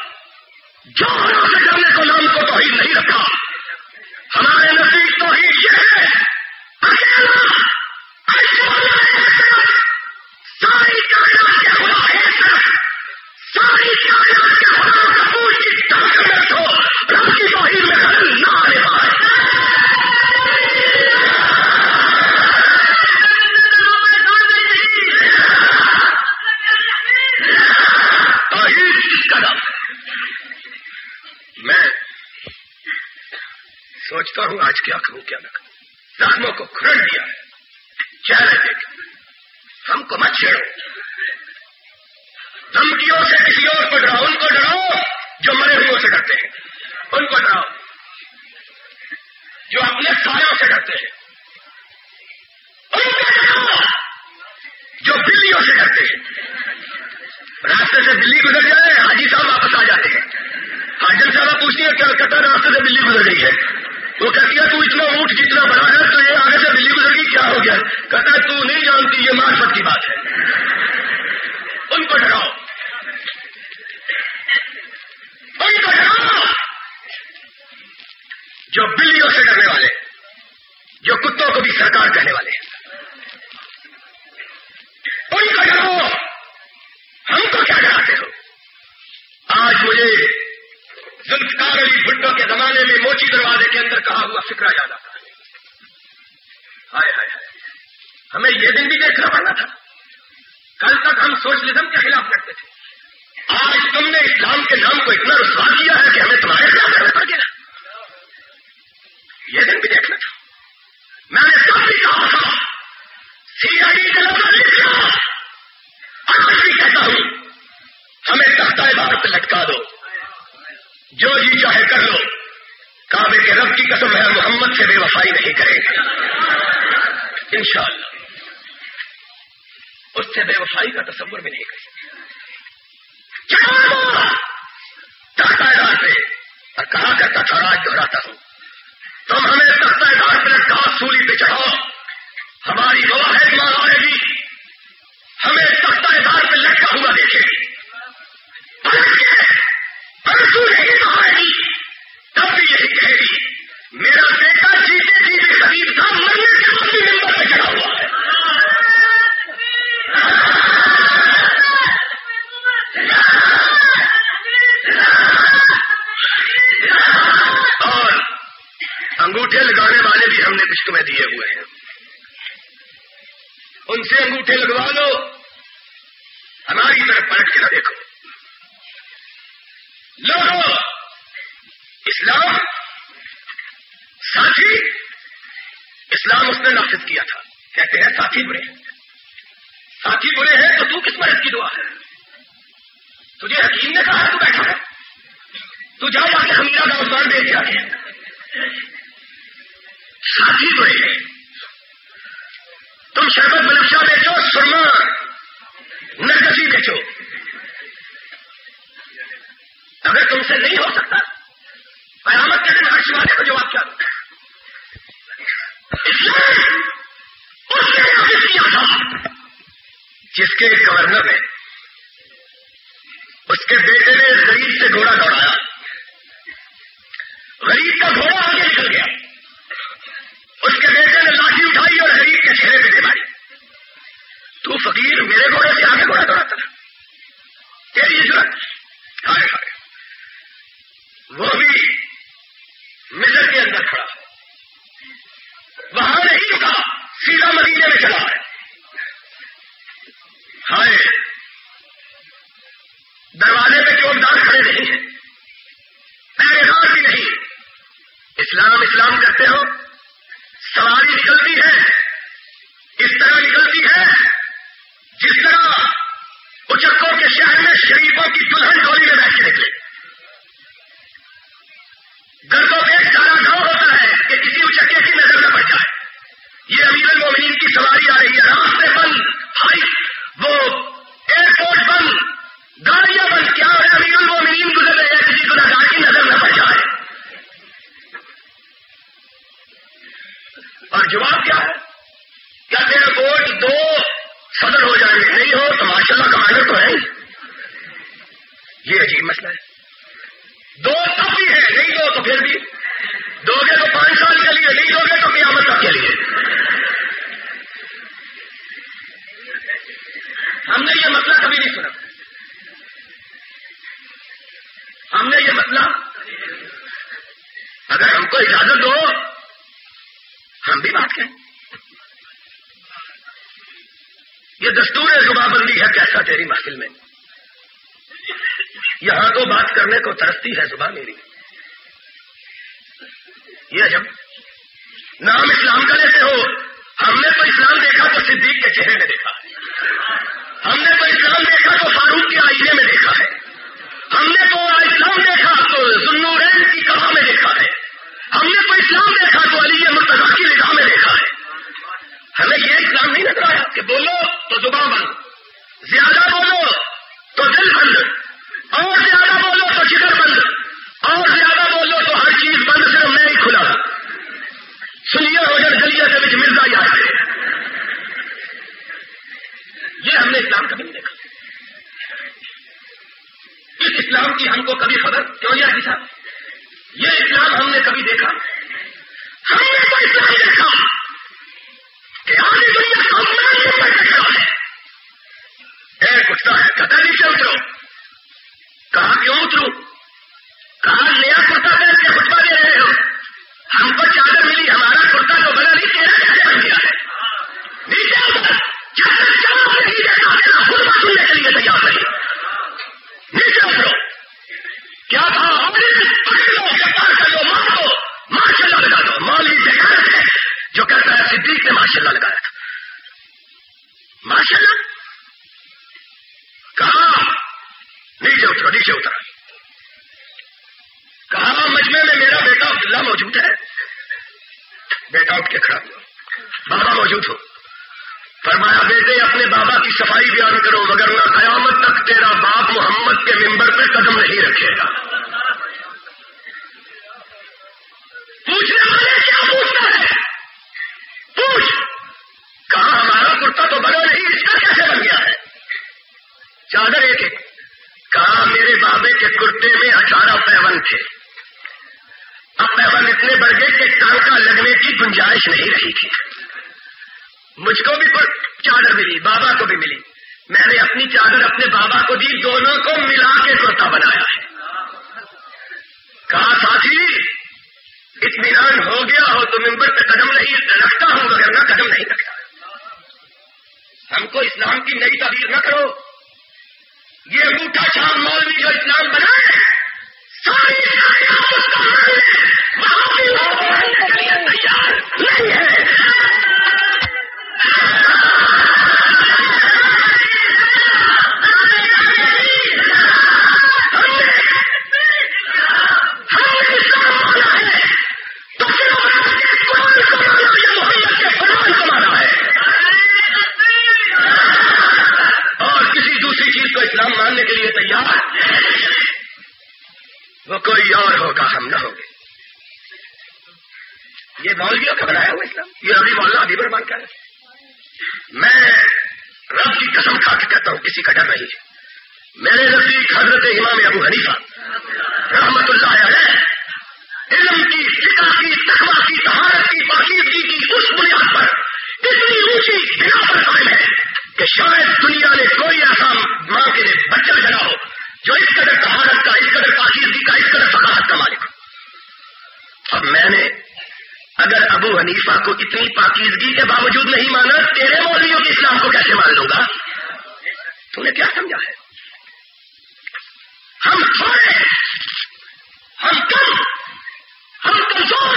B: جو جوہروں سے ڈرنے کو نام کو توحید نہیں رکھا ہمارے نزدیک توحید یہ ہے ساری کائنات کے خدا ہے ساری کائنات کے خدا کپور کی طاقت کو رب کی توحید میں نہ آنے پائے سوچتا ہوں آج کیا کروں، کیا نہ کروں۔ زخموں کو کھرڑ دیا۔ ہے چہرے دیکھ ہم کو مت چھیڑو۔ دھمکیوں سے کسی اور کو ڈراؤ، ان کو ڈراؤ جو مرے ہوئے سے ڈرتے ہیں۔ ان کو ڈراؤ جو اپنے سایوں سے ڈرتے ہیں۔ ان کو ڈراؤ جو بلیوں سے ڈرتے ہیں۔ راستے سے بلی گزر جائے، حاجی صاحب واپس آ جاتے ہیں۔ حاجن صاحب پوچھتی ہے کیا کہتا راستے سے بلی گزر گئی ہے۔ وہ کہتی ہے، تو اتنا اونٹ جتنا بڑا ہے، تو یہ آگے سے بلی گزر گئی، کیا ہو گیا؟ کہتا ہے، تو نہیں جانتی، یہ مارفت کی بات ہے. ان کو ڈراؤ۔ ان کو ڈراؤ۔ جو بلیوں سے ڈرنے والے، جو کتوں کو بھی سرکار کہنے والے۔ ان کو ڈراؤ۔ ہم کو کیا ڈراتے ہو؟ آج مجھے ذوالفقار علی بھٹو کے زمانے میں موچی دروازے کے اندر کہا ہوا فکرا یاد آتا ہائے ہائے ہائے۔ ہمیں یہ دن بھی دیکھنا پڑنا تھا۔ کل تک ہم سوشلزم کے خلاف کرتے تھے۔ آج تم نے اسلام کے نام کو اتنا رسوا کیا ہے کہ ہمیں تمہارے خلاف کرنا پڑ گیا۔ یہ دن بھی دیکھنا تھا۔ میں نے کافی کہا تھا۔ سی آئی ڈی کے لوگ لکھا آج بھی کہتا ہوں، ہمیں تختہ بار لٹکا دو۔ جو جی چاہے کر لو۔ کعبے کے رب کی قسم ہے، محمد سے بے وفائی نہیں کرے گا۔ ان شاء اللہ اس سے بے وفائی کا تصور بھی نہیں کر سکتے دار پہ۔ اور کہا کرتا تھا راج دہراتا ہوں۔ تم ہمیں تختہ دار پہ لٹکا سولی پہ چڑھاؤ۔ ہماری گواہ ہے آئے گی۔ ہمیں تختہ دار پہ لٹکا ہوا دیکھے گی۔ تب بھی یہی کہے گی میرا بیٹا جیتے جیتے قریب تھا مرنے کے بعد بھی ممبر پہ چڑھا ہوا ہے اور انگوٹھے لگانے والے بھی ہم نے کچھ تمہیں دیے ہوئے ہیں۔ ان سے انگوٹھے لگوا لو۔ ہماری طرف پلٹ کے نہ دیکھو لوگوں اسلام ساتھی اسلام اس نے نافذ کیا تھا۔ کہتے ہیں ساتھی برے ساتھی برے ہیں تو تو کس مرض کی دعا ہے؟ تجھے حکیم نے کہا تو بیٹھا ہے۔ تو جا جا کے ہمیرا کا افغان بیچ جا کے ساتھی برے ہیں۔ تم شربت بنفشا بیچو، سرما نرگسی بیچو۔ اگر تم سے نہیں ہو سکتا۔ قیامت کے دن ہر والے کو جواب کیا اس نے کیا تھا جس کے گورنر نے اس کے بیٹے نے غریب سے گھوڑا دوڑایا۔ غریب کا گھوڑا آگے نکل گیا۔ اس کے بیٹے نے لاٹھی اٹھائی اور غریب کے چہرے پہ دے ماری تو فقیر میرے گھوڑے سے آگے گھوڑا دوڑاتا تھا۔ تیری ضرورت ہائے ہائے۔ وہ بھی مصر کے اندر کھڑا وہاں نہیں رکا سیدھا مدینے میں چلا ہے۔ ہائے، دروازے پہ چوکدار کھڑے نہیں ہیں؟ پہلے دار بھی نہیں؟ اسلام اسلام کرتے ہو۔ سواری نکلتی ہے۔ اس طرح نکلتی ہے۔ جس طرح اچکوں کے شہر میں شریفوں کی دلہن ڈولی میں بیٹھ کے نکلے۔ گردوں پہ یہ امیر المومنین کی سواری آ رہی ہے۔ راستے بند بھائی وہ ایئرپورٹ بند، گاڑیاں بند۔ کیا ہے امیر المومنین گزر رہے ہیں؟ کسی گناگار کی نظر نہ پڑ جائے اور جواب کیا ہے؟ کیا تیرے ووٹ دو صدر ہو جائیں گے؟ نہیں ہو تو ماشاء اللہ کمانڈر تو ہے یہ عجیب مسئلہ ہے۔ دو تب بھی ہے نہیں دو تو پھر بھی۔ دو گے تو پانچ سال کے لیے، نہیں دو گے تو قیامت تک کے لیے۔ ہم نے یہ مسئلہ کبھی نہیں سنا۔ ہم نے یہ مسئلہ، اگر ہم کو اجازت دو، ہم بھی بات کریں۔ یہ دستور زبا بندی ہے کیسا تیری محفل میں؟ یہاں تو بات کرنے کو ترستی ہے صبح میری۔ یہ جب نام اسلام کا لیتے ہو. ہم نے تو اسلام دیکھا تو صدیق کے چہرے میں دیکھا. ہم نے تو اسلام دیکھا تو فاروق کے آئینے میں دیکھا ہے. ہم نے تو اسلام دیکھا تو ذنورین کی کبا میں دیکھا ہے. ہم نے تو اسلام دیکھا تو علی مرتضا کی نگاہ میں دیکھا ہے. ہمیں یہ اسلام نہیں نظر آیا کہ بولو تو زبان بند. زیادہ بولو تو دل بند. اور زیادہ بولو تو جگر بند. اور زیادہ بولو تو ہر چیز بند صرف میں ہی کھلا۔ سنیے ہو جائے گلیے سے بچ مرزا یاد یہ ہم نے اسلام کبھی نہیں دیکھا۔ اس اسلام کی ہم کو کبھی خبر کیوں نہیں آئی صاحب؟ یہ اسلام ہم نے کبھی دیکھا۔ ہم نے تو اسلام دیکھا کہ آگے دنیا کو دیکھا ہے۔ ایک اٹھتا ہے کتر نیچے اترو۔ کہاں کیوں اترو؟ کہاں نیا کرتا پہن کے خطبہ دے رہے ہو. ہم کو چادر ملی، ہمارا کرتا تو بنا نہیں، تیرا کیسے بن گیا۔ ہے نیچے چادر نہیں میرا خطبہ سننے کے لیے تیار نہیں۔ نیچے اترو کیا تھا؟ پکڑ لو گرفتار کر لو مار ماشاء اللہ لگا دو مولوی بیکار ہے جو کہتا ہے، صدیق نے ماشاء اللہ لگایا تھا۔ ماشاء اللہ کہاں نیچے اترو نیچے اترا کہا مجمے میں میرا بیٹا عبداللہ موجود ہے۔ بیٹا اٹھ کے کھڑا۔ بابا موجود ہو۔ فرمایا، بیٹے، اپنے بابا کی صفائی بیان کرو، مگر نہ قیامت تک تیرا باپ محمد کے ممبر پہ قدم نہیں رکھے گا۔ پوچھنے والے کیا پوچھنا ہے؟ پوچھ کہا ہمارا کرتا تو بنا نہیں اس کا کیسے بن گیا ہے؟ چادر ایک ایک کہا میرے بابے کے کرتے میں اٹھارہ پیون تھے؟ اب اتنے بڑھ گئے کہ ٹانکا لگنے کی گنجائش نہیں رہی تھی۔ مجھ کو بھی چادر ملی، بابا کو بھی ملی۔ میں نے اپنی چادر اپنے بابا کو دی، دونوں کو ملا کے کرتا بنایا۔ ہے کہا، ساتھی، اطمینان ہو گیا ہو، تو ممبر پہ قدم نہیں، رکھتا ہوں، مگر نہ قدم نہیں رکھتا۔ ہم کو اسلام کی نئی تعبیر نہ کرو۔ یہ انگوٹھا شام مولوی جو اسلام بنائے ساری تیار نہیں ہے اسلام ماننے کے لیے تیار؟ وہ کوئی اور ہوگا، ہم نہ ہوگے یہ مولویوں کا بنایا ہوا اسلام، یہ ابھی مولانا ابھی برمان کا ہے میں رب کی قسم کھا کے کہتا ہوں، کسی کا ڈر نہیں میرے نزدیک حضرت امام ابو حنیفہ رحمت اللہ علیہ، علم کی فکا کی تخوا کی تہارت کی باقیدگی کی اس بنیاد پر اتنی اونچی بنا پر قائم ہے کہ شاید دنیا نے کوئی ایسا ماں کے لیے بچہ جگہ ہو جو اس قدر تہارت کا، اس قدر پاکیزگی کا، اس قدر فقاحت کا مالک۔ ہو اب میں نے اگر ابو حنیفہ کو اتنی پاکیزگی کے باوجود نہیں مانا، تیرے مولویوں کے اسلام کو کیسے مان لوں گا؟ تو نے کیا سمجھا ہے؟ ہم تھوڑے ہم کم، ہم کمزور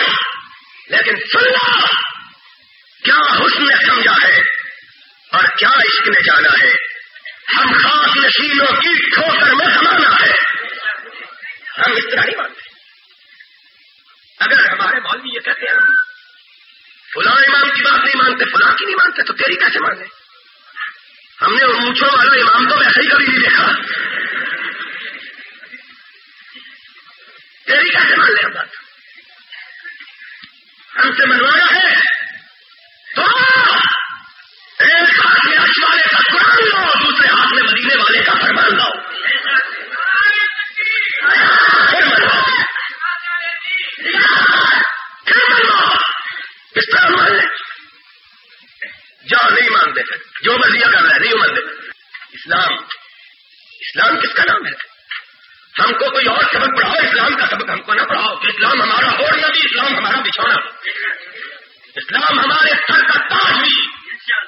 B: لیکن سن لو کیا حسن نے سمجھا ہے اور کیا عشق نے جانا ہے؟ ہم خاص نشیلوں کی ٹھوکر میں سمانا ہے۔ ہم اس طرح نہیں مانتے۔ اگر ہمارے مولوی یہ کہتے ہیں ہم فلاں امام کی بات نہیں مانتے، فلاں کی نہیں مانتے، تو تیری کیسے مان لیں؟ ہم نے اونچوں والا امام تو ویسے ہی کبھی نہیں دیکھا۔ تیری کیسے مان لیں ہم بات؟ ہم سے منوانا ہے تو ایک ہاتھ والے کا قرآن لاؤ دوسرے ہاتھ میں مدینے والے کا فرمان لاؤ اس طرح مان لیں۔ جاؤ نہیں مانتے پھر جو مرضی کر رہے، نہیں مانتے اسلام اسلام کس کا نام ہے؟ ہم کو کوئی اور سبق پڑھاؤ، اسلام کا سبق ہم کو نہ پڑھاؤ۔ کہ اسلام ہمارا اور بھی، اسلام ہمارا بچھونا۔ اسلام ہمارے سر کا تاج بھی۔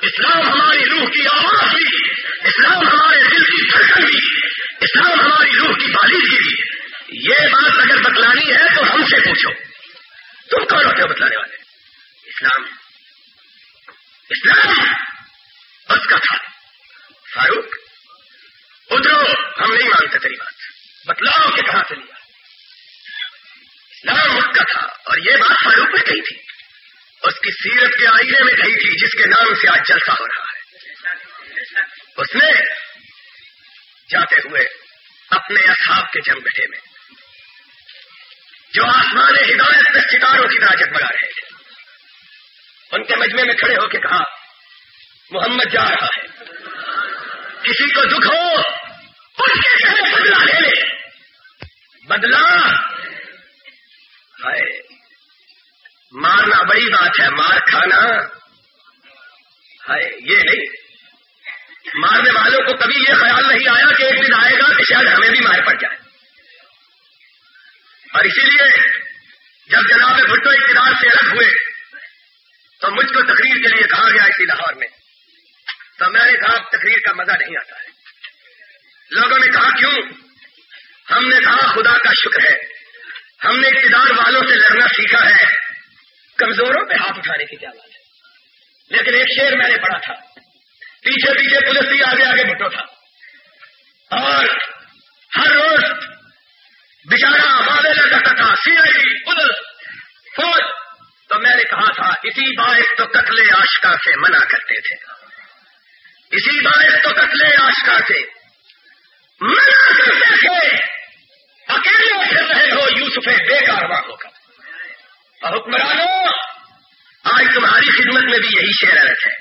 B: اسلام ہماری روح کی آواز بھی، اسلام ہمارے دل کی دھڑکن بھی، اسلام ہماری روح کی بالغی بھی۔ یہ بات اگر بتلانی ہے تو ہم سے پوچھو۔ تم کون ہوتے ہو بتلانے والے؟ اسلام۔ اسلام بس کا تھا۔ فاروق، ادھرو، ہم نہیں مانتے تیری بات۔ بتلاؤ کہ کہاں سے لیا۔ اسلام اس کا تھا اور یہ بات فاروق نے کہی تھی۔ اس کی سیرت کے آئینے میں کہی تھی جس کے نام سے آج جلسہ ہو رہا ہے۔ اس نے جاتے ہوئے اپنے اصحاب کے جنگ بیٹھے میں، جو آسمان ہدایت میں ستاروں کی طرح جگمگا رہے تھے۔ ان کے مجمے میں کھڑے ہو کے کہا، محمد جا رہا ہے۔ کسی کو دکھ ہو، اس کے بدلا لے لے۔ بدلا ہائے! مارنا بڑی بات ہے، مار کھانا۔ یہ نہیں۔ مارنے والوں کو کبھی یہ خیال نہیں آیا کہ ایک دن آئے گا کہ شاید ہمیں بھی مار پڑ جائے۔ اور اسی لیے جب جناب بھٹو اقتدار سے الگ ہوئے، تو مجھ کو تقریر کے لیے کہا گیا اسی لاہور میں۔ تو میں نے کہا تقریر کا مزہ نہیں آتا ہے۔ لوگوں نے کہا، کیوں؟ ہم نے کہا، خدا کا شکر ہے۔ ہم نے اقتدار والوں سے لڑنا سیکھا ہے۔ کمزوروں پہ ہاتھ اٹھانے کی کیا بات ہے؟ لیکن ایک شیر میں نے پڑھا تھا۔ پیچھے پیچھے پولیس بھی آگے آگے بٹو تھا۔ اور ہر روز بچارا والے لگتا تھا، سی آئی ڈی پولیس فوج۔ تو میں نے کہا تھا، اسی باعث تو قتل آشکا سے منع کرتے تھے۔ اسی باعث تو قتل آشکا سے منع کرتے تھے۔ اکیلے پھر رہے ہو یوسف بے کارواں ہو کر حکمرانوں، آج تمہاری خدمت میں بھی یہی شیرت ہے۔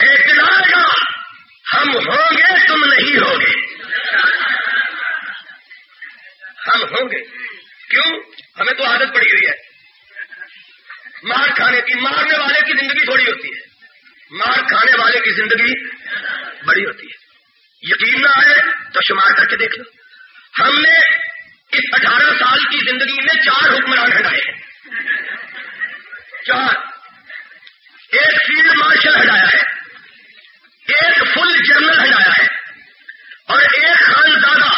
B: اعتدار کا ہم ہوں گے، تم نہیں ہوگے۔ ہم ہوں گے۔ کیوں؟ ہمیں تو عادت پڑی ہوئی ہے۔ مار کھانے کی، مارنے والے کی زندگی تھوڑی ہوتی ہے۔ مار کھانے والے کی زندگی بڑی ہوتی ہے۔ یقین نہ آئے تو شمار کر کے دیکھ لو۔ ہم نے اس اٹھارہ سال کی زندگی میں چار حکمران ہٹائے ہیں۔ چار۔ ایک فیلڈ مارشل ہٹایا ہے، ایک فل جنرل ہٹایا ہے، اور ایک خان دادا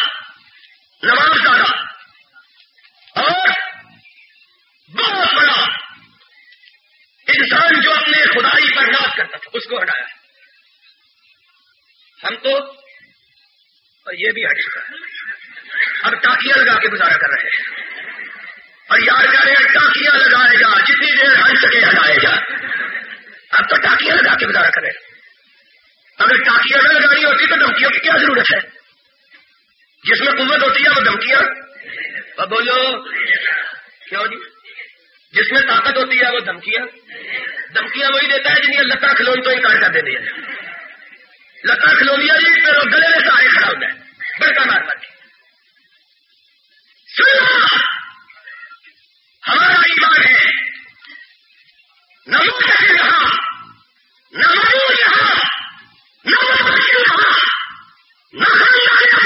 B: نواز دادا اور بہت بڑا انسان جو اپنے خدائی پر ناز کرتا تھا، اس کو ہٹایا ہے۔ ہم تو، اور یہ بھی ہٹ چکا ہے۔ اب ٹاکیاں لگا کے گزارا کر رہے ہیں۔ اور یار کہہ رہے ہیں ٹاکیاں لگائے جا جتنی دیر ہٹ سکے ہٹائے جا اب تو ٹاکیاں لگا کے گزارا کر رہے ہیں اگر ٹاکیاں نہ لگانی ہوتی تو دھمکیوں کی کیا ضرورت ہے؟ جس میں قوت ہوتی ہے وہ دھمکیاں؟ اب بولو، کیوں جی؟ جس میں طاقت ہوتی ہے وہ دھمکیاں؟ دھمکیاں وہی دیتا ہے جنہیں لتا کھلون تو انکار کر دے دیا لتا کھلونیا جی پھر گلے میں سارے کھڑا ہوتا ہے بڑکا مار مار ہمارا ایمان ہے۔ نہ یہاں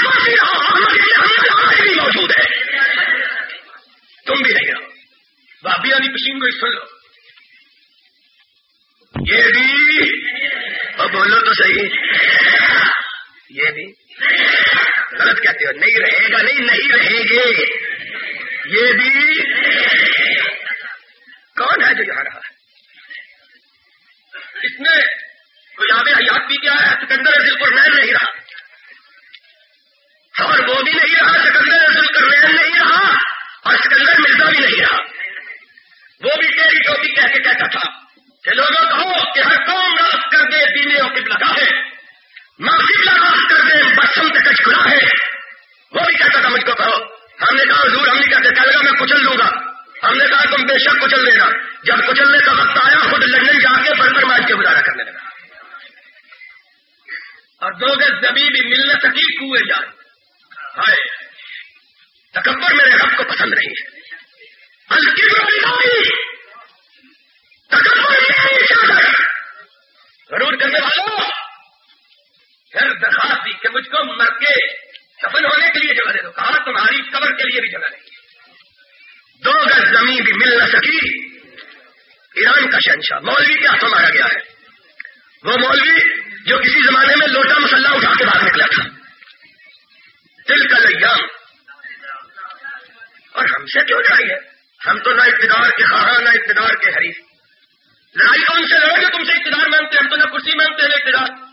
B: نہ یہاں، نہ بھی موجود ہے۔ تم بھی نہیں رہو بابی علی پشین کو سن لو۔ یہ بھی، اور بولو تو صحیح۔ یہ بھی۔ غلط کہتے ہو۔ نہیں رہے گا، نہیں نہیں رہیں گے۔ یہ بھی۔ کون ہے جو یہاں رہا ہے؟ اس میں کوئی آب حیات بھی کیا ہے؟ سکندر دل پر نہیں رہا۔ اور وہ بھی نہیں رہا، سکندر دل کر نہیں رہا، اور سکندر مرزا بھی نہیں رہا۔ وہ بھی تیری ٹوپی کہہ کے کہتا تھا۔ کہ لوگوں کہو کہ ہر قوم راس کر دے دینے اور لگا ہے۔ معافی راس کر دے بسم سے کچھ کھلا ہے۔ وہ بھی کہتا تھا مجھ کو کہو۔ ہم نے کہا، حضور، ہم نے کہتے کہہ لگا میں کچل لوں گا۔ ہم نے کہا تم بے شک کچل لینا جب کچلنے کا وقت آیا، خود لندن جا کے بڑھ کر مائن کے گزارا کرنے لگا۔ اور دو گز زمین بھی ملنے سکی کوئے جان ہائے، تکبر میرے رب کو پسند نہیں ہے۔ ضرور کرنے والوں۔ پھر درخواست دی کہ مجھ کو مر کے سفل ہونے کے لیے جگہ دے دو۔ کہا، تمہاری قبر کے لیے بھی جگہ نہیں دو گز زمین بھی مل نہ سکی۔ ایران کا شہنشاہ۔ مولوی کیا تو مارا گیا ہے۔ وہ مولوی جو کسی زمانے میں لوٹا مسلح اٹھا کے باہر نکلا تھا۔ دل کا لیام اور ہم سے کیوں لڑائی ہے؟ ہم تو نہ اقتدار کے خواہاں، نہ اقتدار کے حریف۔ لڑائی کون سے لڑو گے تم سے اقتدار مانگتے ہم تو نہ کرسی مانگتے ہیں اقتدار۔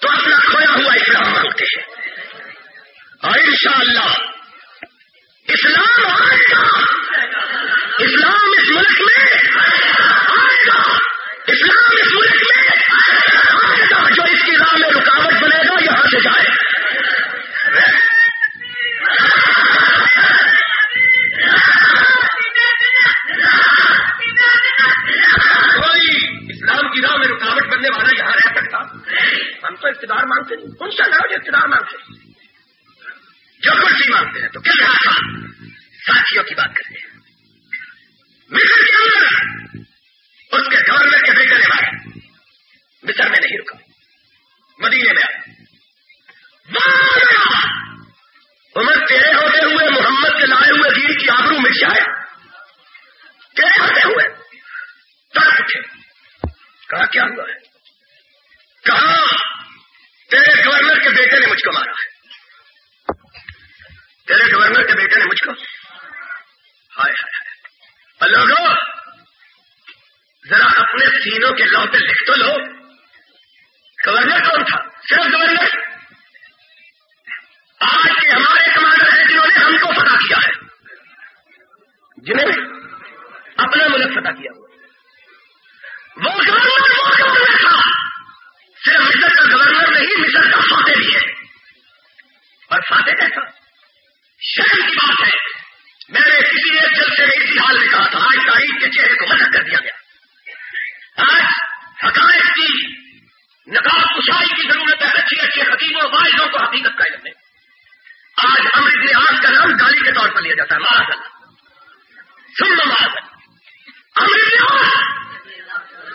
B: تو اپنا کھویا ہوا اسلام مانگتے ہیں۔ اور انشاءاللہ اسلام آئے گا۔ اسلام اس ملک میں آئے گا۔ اسلام اس ملک میں آئے گا۔ جو اس کی راہ میں رکاوٹ بنے گا، یہاں سے جائے کوئی اسلام کی راہ میں رکاوٹ بننے والا یہاں رہ سکتا؟ ہم تو اقتدار مانگتے نہیں۔ ان سے لڑو جو اقتدار مانگتے جو کرسی مانگتے ہیں تو کیا رہا ساتھیوں کی بات کرتے ہیں۔ مصر کے اندر اس کے گورنر کے بیٹے نے مارا مصر میں نہیں رکا۔ مدینے میں آیا عمر تیرے ہوتے ہوئے، محمد کے لائے ہوئے دین کی آبرو میں شایا تیرے ہوتے ہوئے۔ تڑپ اٹھے۔ کہا، کیا ہوا ہے؟ کہا، تیرے گورنر کے بیٹے نے مجھ کو مارا ہے۔ تیرے گورنر کے بیٹے نے مجھ کو ہائے ہائے لوگوں، ذرا اپنے سینوں کے لوتے لکھ تو لو۔ گورنر کون تھا؟ صرف گورنر۔ آج کے ہمارے کمانڈر ہیں جنہوں نے ہم کو فتح کیا ہے۔ جنہیں اپنا ملک فتح کیا ہوا۔ وہ گورنر وہ گورنر تھا۔ صرف مصر کا گورنر نہیں، مصر کا فاتح بھی ہے۔ اور فاتح کیسا؟ شہر کی بات ہے۔ میں نے کسی ایک جلسے میں اسی حال میں کہا تھا، آج تاریخ کے چہرے کو مدد کر دیا گیا۔ آج حقائق کی نقاب کشائی کی ضرورت ہے، اچھی اچھے حکیموں واحدوں کو حقیقت کا علم ہے آج امرت نے آج کا نام گالی کے طور پر لیا جاتا ہے مہاجن سن لو مہاجن امرت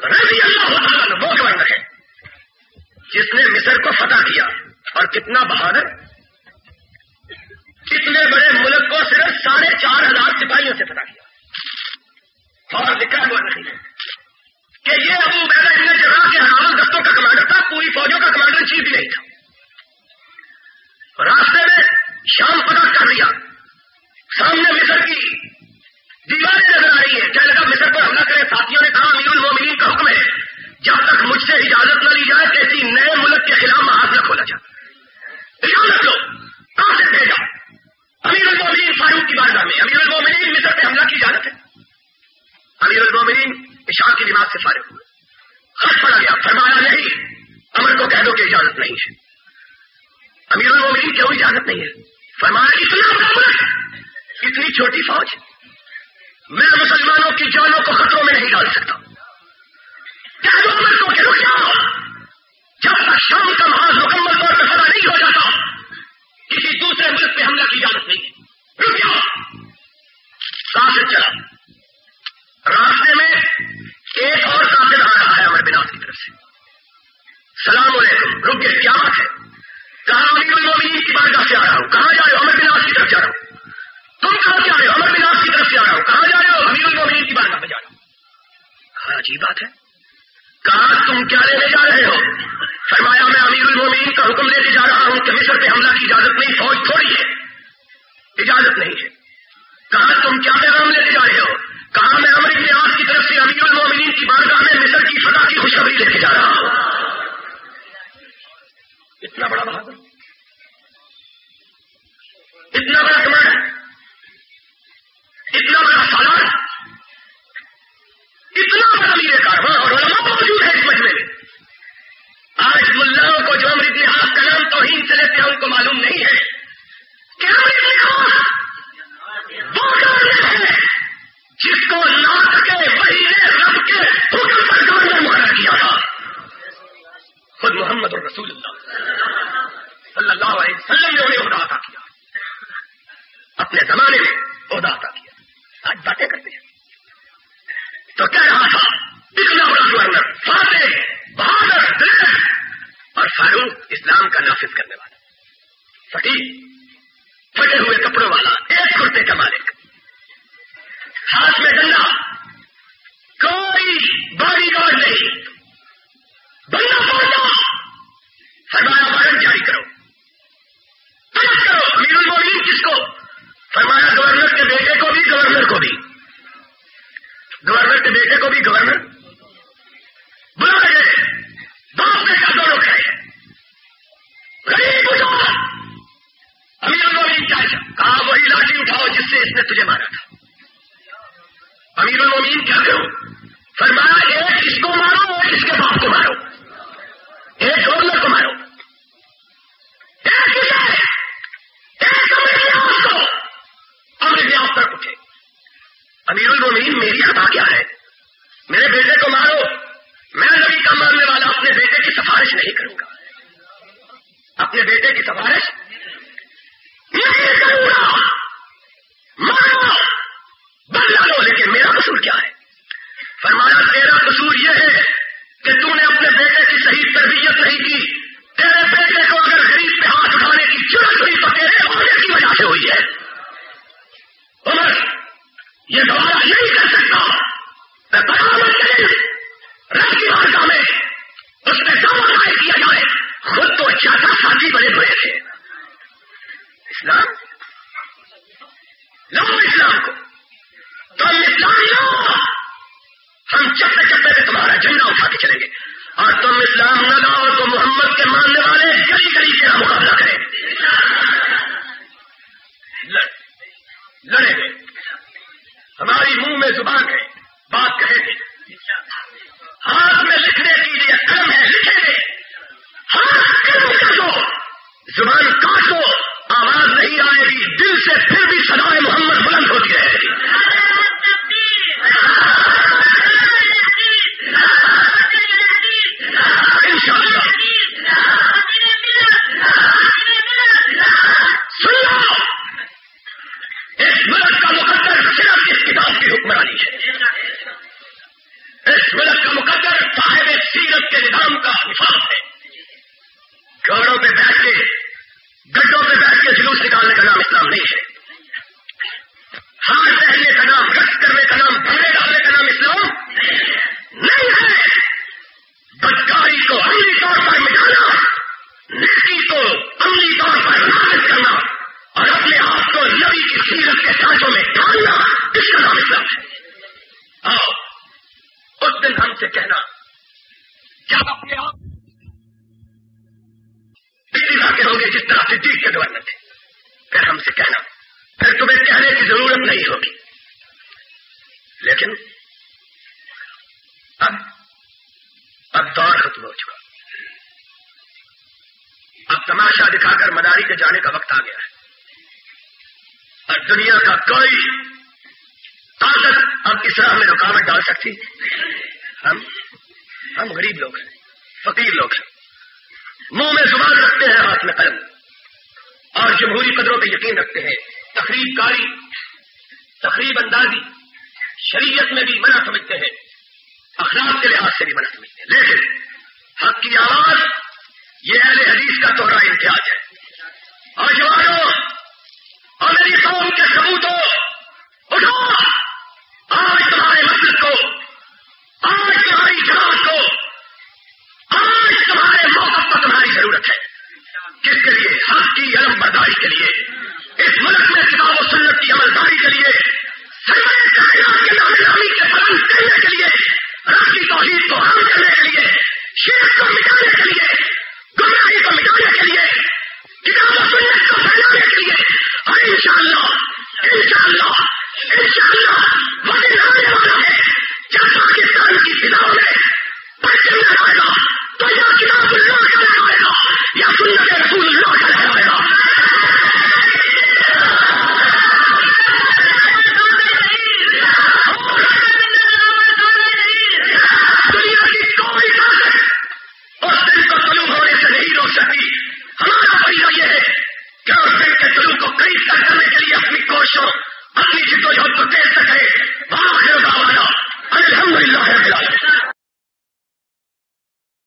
B: رضی اللہ تعالیٰ وہ گورنر ہے، جس نے مصر کو فتح کیا اور کتنا بہادر کتنے بڑے ملک کو صرف ساڑھے چار ہزار سپاہیوں سے فتح کیا۔ اور لکھا ہوا نہیں کہ یہ ابو بیدا ابن جرا کے ہزاروں دستوں کا کمانڈر تھا، پوری فوجوں کا کمانڈر چیف بھی نہیں تھا۔ راستے میں شام فتح کر لیا سامنے مصر کی دیواریں نظر آ رہی ہے کیا لگا، مصر پر حملہ کرے ساتھیوں نے کہا، امیر المومنین کا حکم ہے جب تک مجھ سے اجازت نہ لی جائے، کسی نئے ملک کے خلاف محاذ نہ کھولا جائے۔ اجازت سے بھیجا۔ امیر المومنین فاروق کی بارگاہ میں۔ امیر المومنین مصر پہ حملہ کی اجازت ہے۔ امیر المومنین اشار کی دماغ سے فارغ ہوئے۔ خط پڑا گیا۔ فرمایا نہیں، امر کو کہہ دو کہ اجازت نہیں ہے۔ امیر المومنین کیوں اجازت نہیں ہے۔ فرمایا، اسلام کا ملک اتنی چھوٹی فوج۔ میں مسلمانوں کی جانوں کو خطروں میں نہیں ڈال سکتا۔ کیا دو، امر کو کہ رک جاؤ جب تک شام کا محاذ مکمل طور پر فتح نہیں ہو جاتا کسی دوسرے ملک پہ حملہ کی اجازت نہیں ہے۔ رک جاؤ چلا۔ راستے میں ایک اور قاتل آ رہا ہے امر بناس کی طرف سے۔ سلام علیکم۔ رک گئے کیا بات ہے؟ کہاں امیر المومنین کی بارگاہ سے آ رہا ہوں؟ کہاں جا رہے ہو؟ امر بناس کی طرف جا رہا ہوں۔ تم کہاں جا رہے ہو؟ امر بناس کی طرف سے آ رہا ہوں۔ کہاں جا رہے ہو؟ امیر المومنین کی بارگاہ پہ جا رہا ہوں۔ کہا عجیب بات ہے؟ کہاں تم کیا لینے جا رہے ہو؟ فرمایا، میں امیر المومنین کا حکم لینے جا رہا ہوں کہ مصر پہ حملہ کی اجازت نہیں، فوج تھوڑی ہے، اجازت نہیں ہے. کہاں تم کیا پیغام لینے جا رہے ہو؟ کہا، میں امر ابن آپ کی طرف سے امیر المومنین کی بارگاہ میں مصر کی فضا کی خوشخبری لے کے جا رہا ہوں. اتنا بڑا بہادر، اتنا بڑا کمانڈ اتنا بڑا سالار، اتنا بڑا میرے کارواں اور علماء موجود ہے اس مجمے میں۔ آج ملاؤں کو جو امر اتحاد کا نام توہین سے لیتے ہیں، ان کو معلوم نہیں ہے۔ کہ امر ہے جس کو نہ سکے وہی نے رب کے حکم پر گورنر مقرر کیا تھا۔ خود محمد الرسول اللہ۔ صلی اللہ علیہ وسلم نے انہیں عہدہ عطا کیا۔ اپنے زمانے میں عہدہ عطا کیا۔ آج باتیں کرتے ہیں۔ تو کہہ رہا تھا، اتنا بڑا گورنر فاتح۔ بہادر دل اور فاروق اسلام کا نافذ کرنے والا فقیر، پھٹے ہوئے کپڑوں والا، ایک کرتے کا مالک۔ ہاتھ میں ڈنڈا، کوئی باڈی گارڈ نہیں۔ بندہ پڑتا فرمایا وارنٹ جاری کرو۔ کرو، امیر المومنین کس کو؟ فرمایا گورنر کے بیٹے کو بھی، گورنر کو بھی۔ گورنر کے بیٹے کو بھی، گورنر۔ بلا گئے۔ باپ نے کا دونوں کھڑے غریب اٹھو امیر المومنین کیا کہا وہی لاٹھی اٹھاؤ جس سے اس نے تجھے مارا تھا۔ امیر المومنین کیا کرو؟ فرمایا، ایک اس کو مارو، ایک اس کے باپ کو مارو۔ ایک اور کو مارو ایک ایک کو امر نیاز پر اٹھے امیر المومنین میری خطا کیا ہے میرے بیٹے کو مارو میں نبی کا ماننے والا اپنے بیٹے کی سفارش نہیں کروں گا اپنے ہوں کے گورنر تھے۔ پھر ہم سے کہنا، پھر تمہیں کہنے کی ضرورت نہیں ہوگی۔ لیکن اب اب دور ختم ہو چکا۔ اب تماشا دکھا کر مداری کے جانے کا وقت آ گیا ہے۔ اور دنیا کا کوئی طاقت اب اس راہ میں رکاوٹ ڈال سکتی۔ ہم ہم غریب لوگ ہیں، فقیر لوگ ہیں۔ منہ میں زبان رکھتے ہیں، ہاتھ میں قلم۔ اور جمہوری قدروں پہ یقین رکھتے ہیں۔ تقریب کاری، تقریب اندازی، شریعت میں بھی منع سمجھتے ہیں۔ اخلاق کے لحاظ سے بھی منع سمجھتے ہیں۔ لیکن حق کی آواز، یہ اہل حدیث کا توہرا امتیاز ہے۔ اور جوانوں اور میری قوم کے ثبوتوں، اٹھو! آج تمہارے مسجد کو، آج تمہاری جماعت کو، آج تمہارے موقع کو تمہاری ضرورت ہے۔ کس کے لیے؟ حق کی علم برداری کے لیے۔ اس ملک میں کتاب و سنت کی عملداری کے لیے۔ کے کرنے کے لیے۔ رب کی توحید کو کرنے کے لیے۔ شیر کو مٹانے کے لیے۔ کو مٹانے کے لیے۔ کتاب و سنت کو کے لیے۔ اور ان شاء اللہ اللہ ان شاء اللہ وہ پاکستان کی تو یا کتاب اللہ کا رہ گا یا سنت رسول اللہ کا رہ ہوئے گا دنیا کی نہیں روک ہمارا فائدہ یہ ہے کہ اس دل کے ظلم کو کئی کرنے کے لیے اپنی کوششوں جدوجہد کو دیکھ سکے بہت الحمد للہ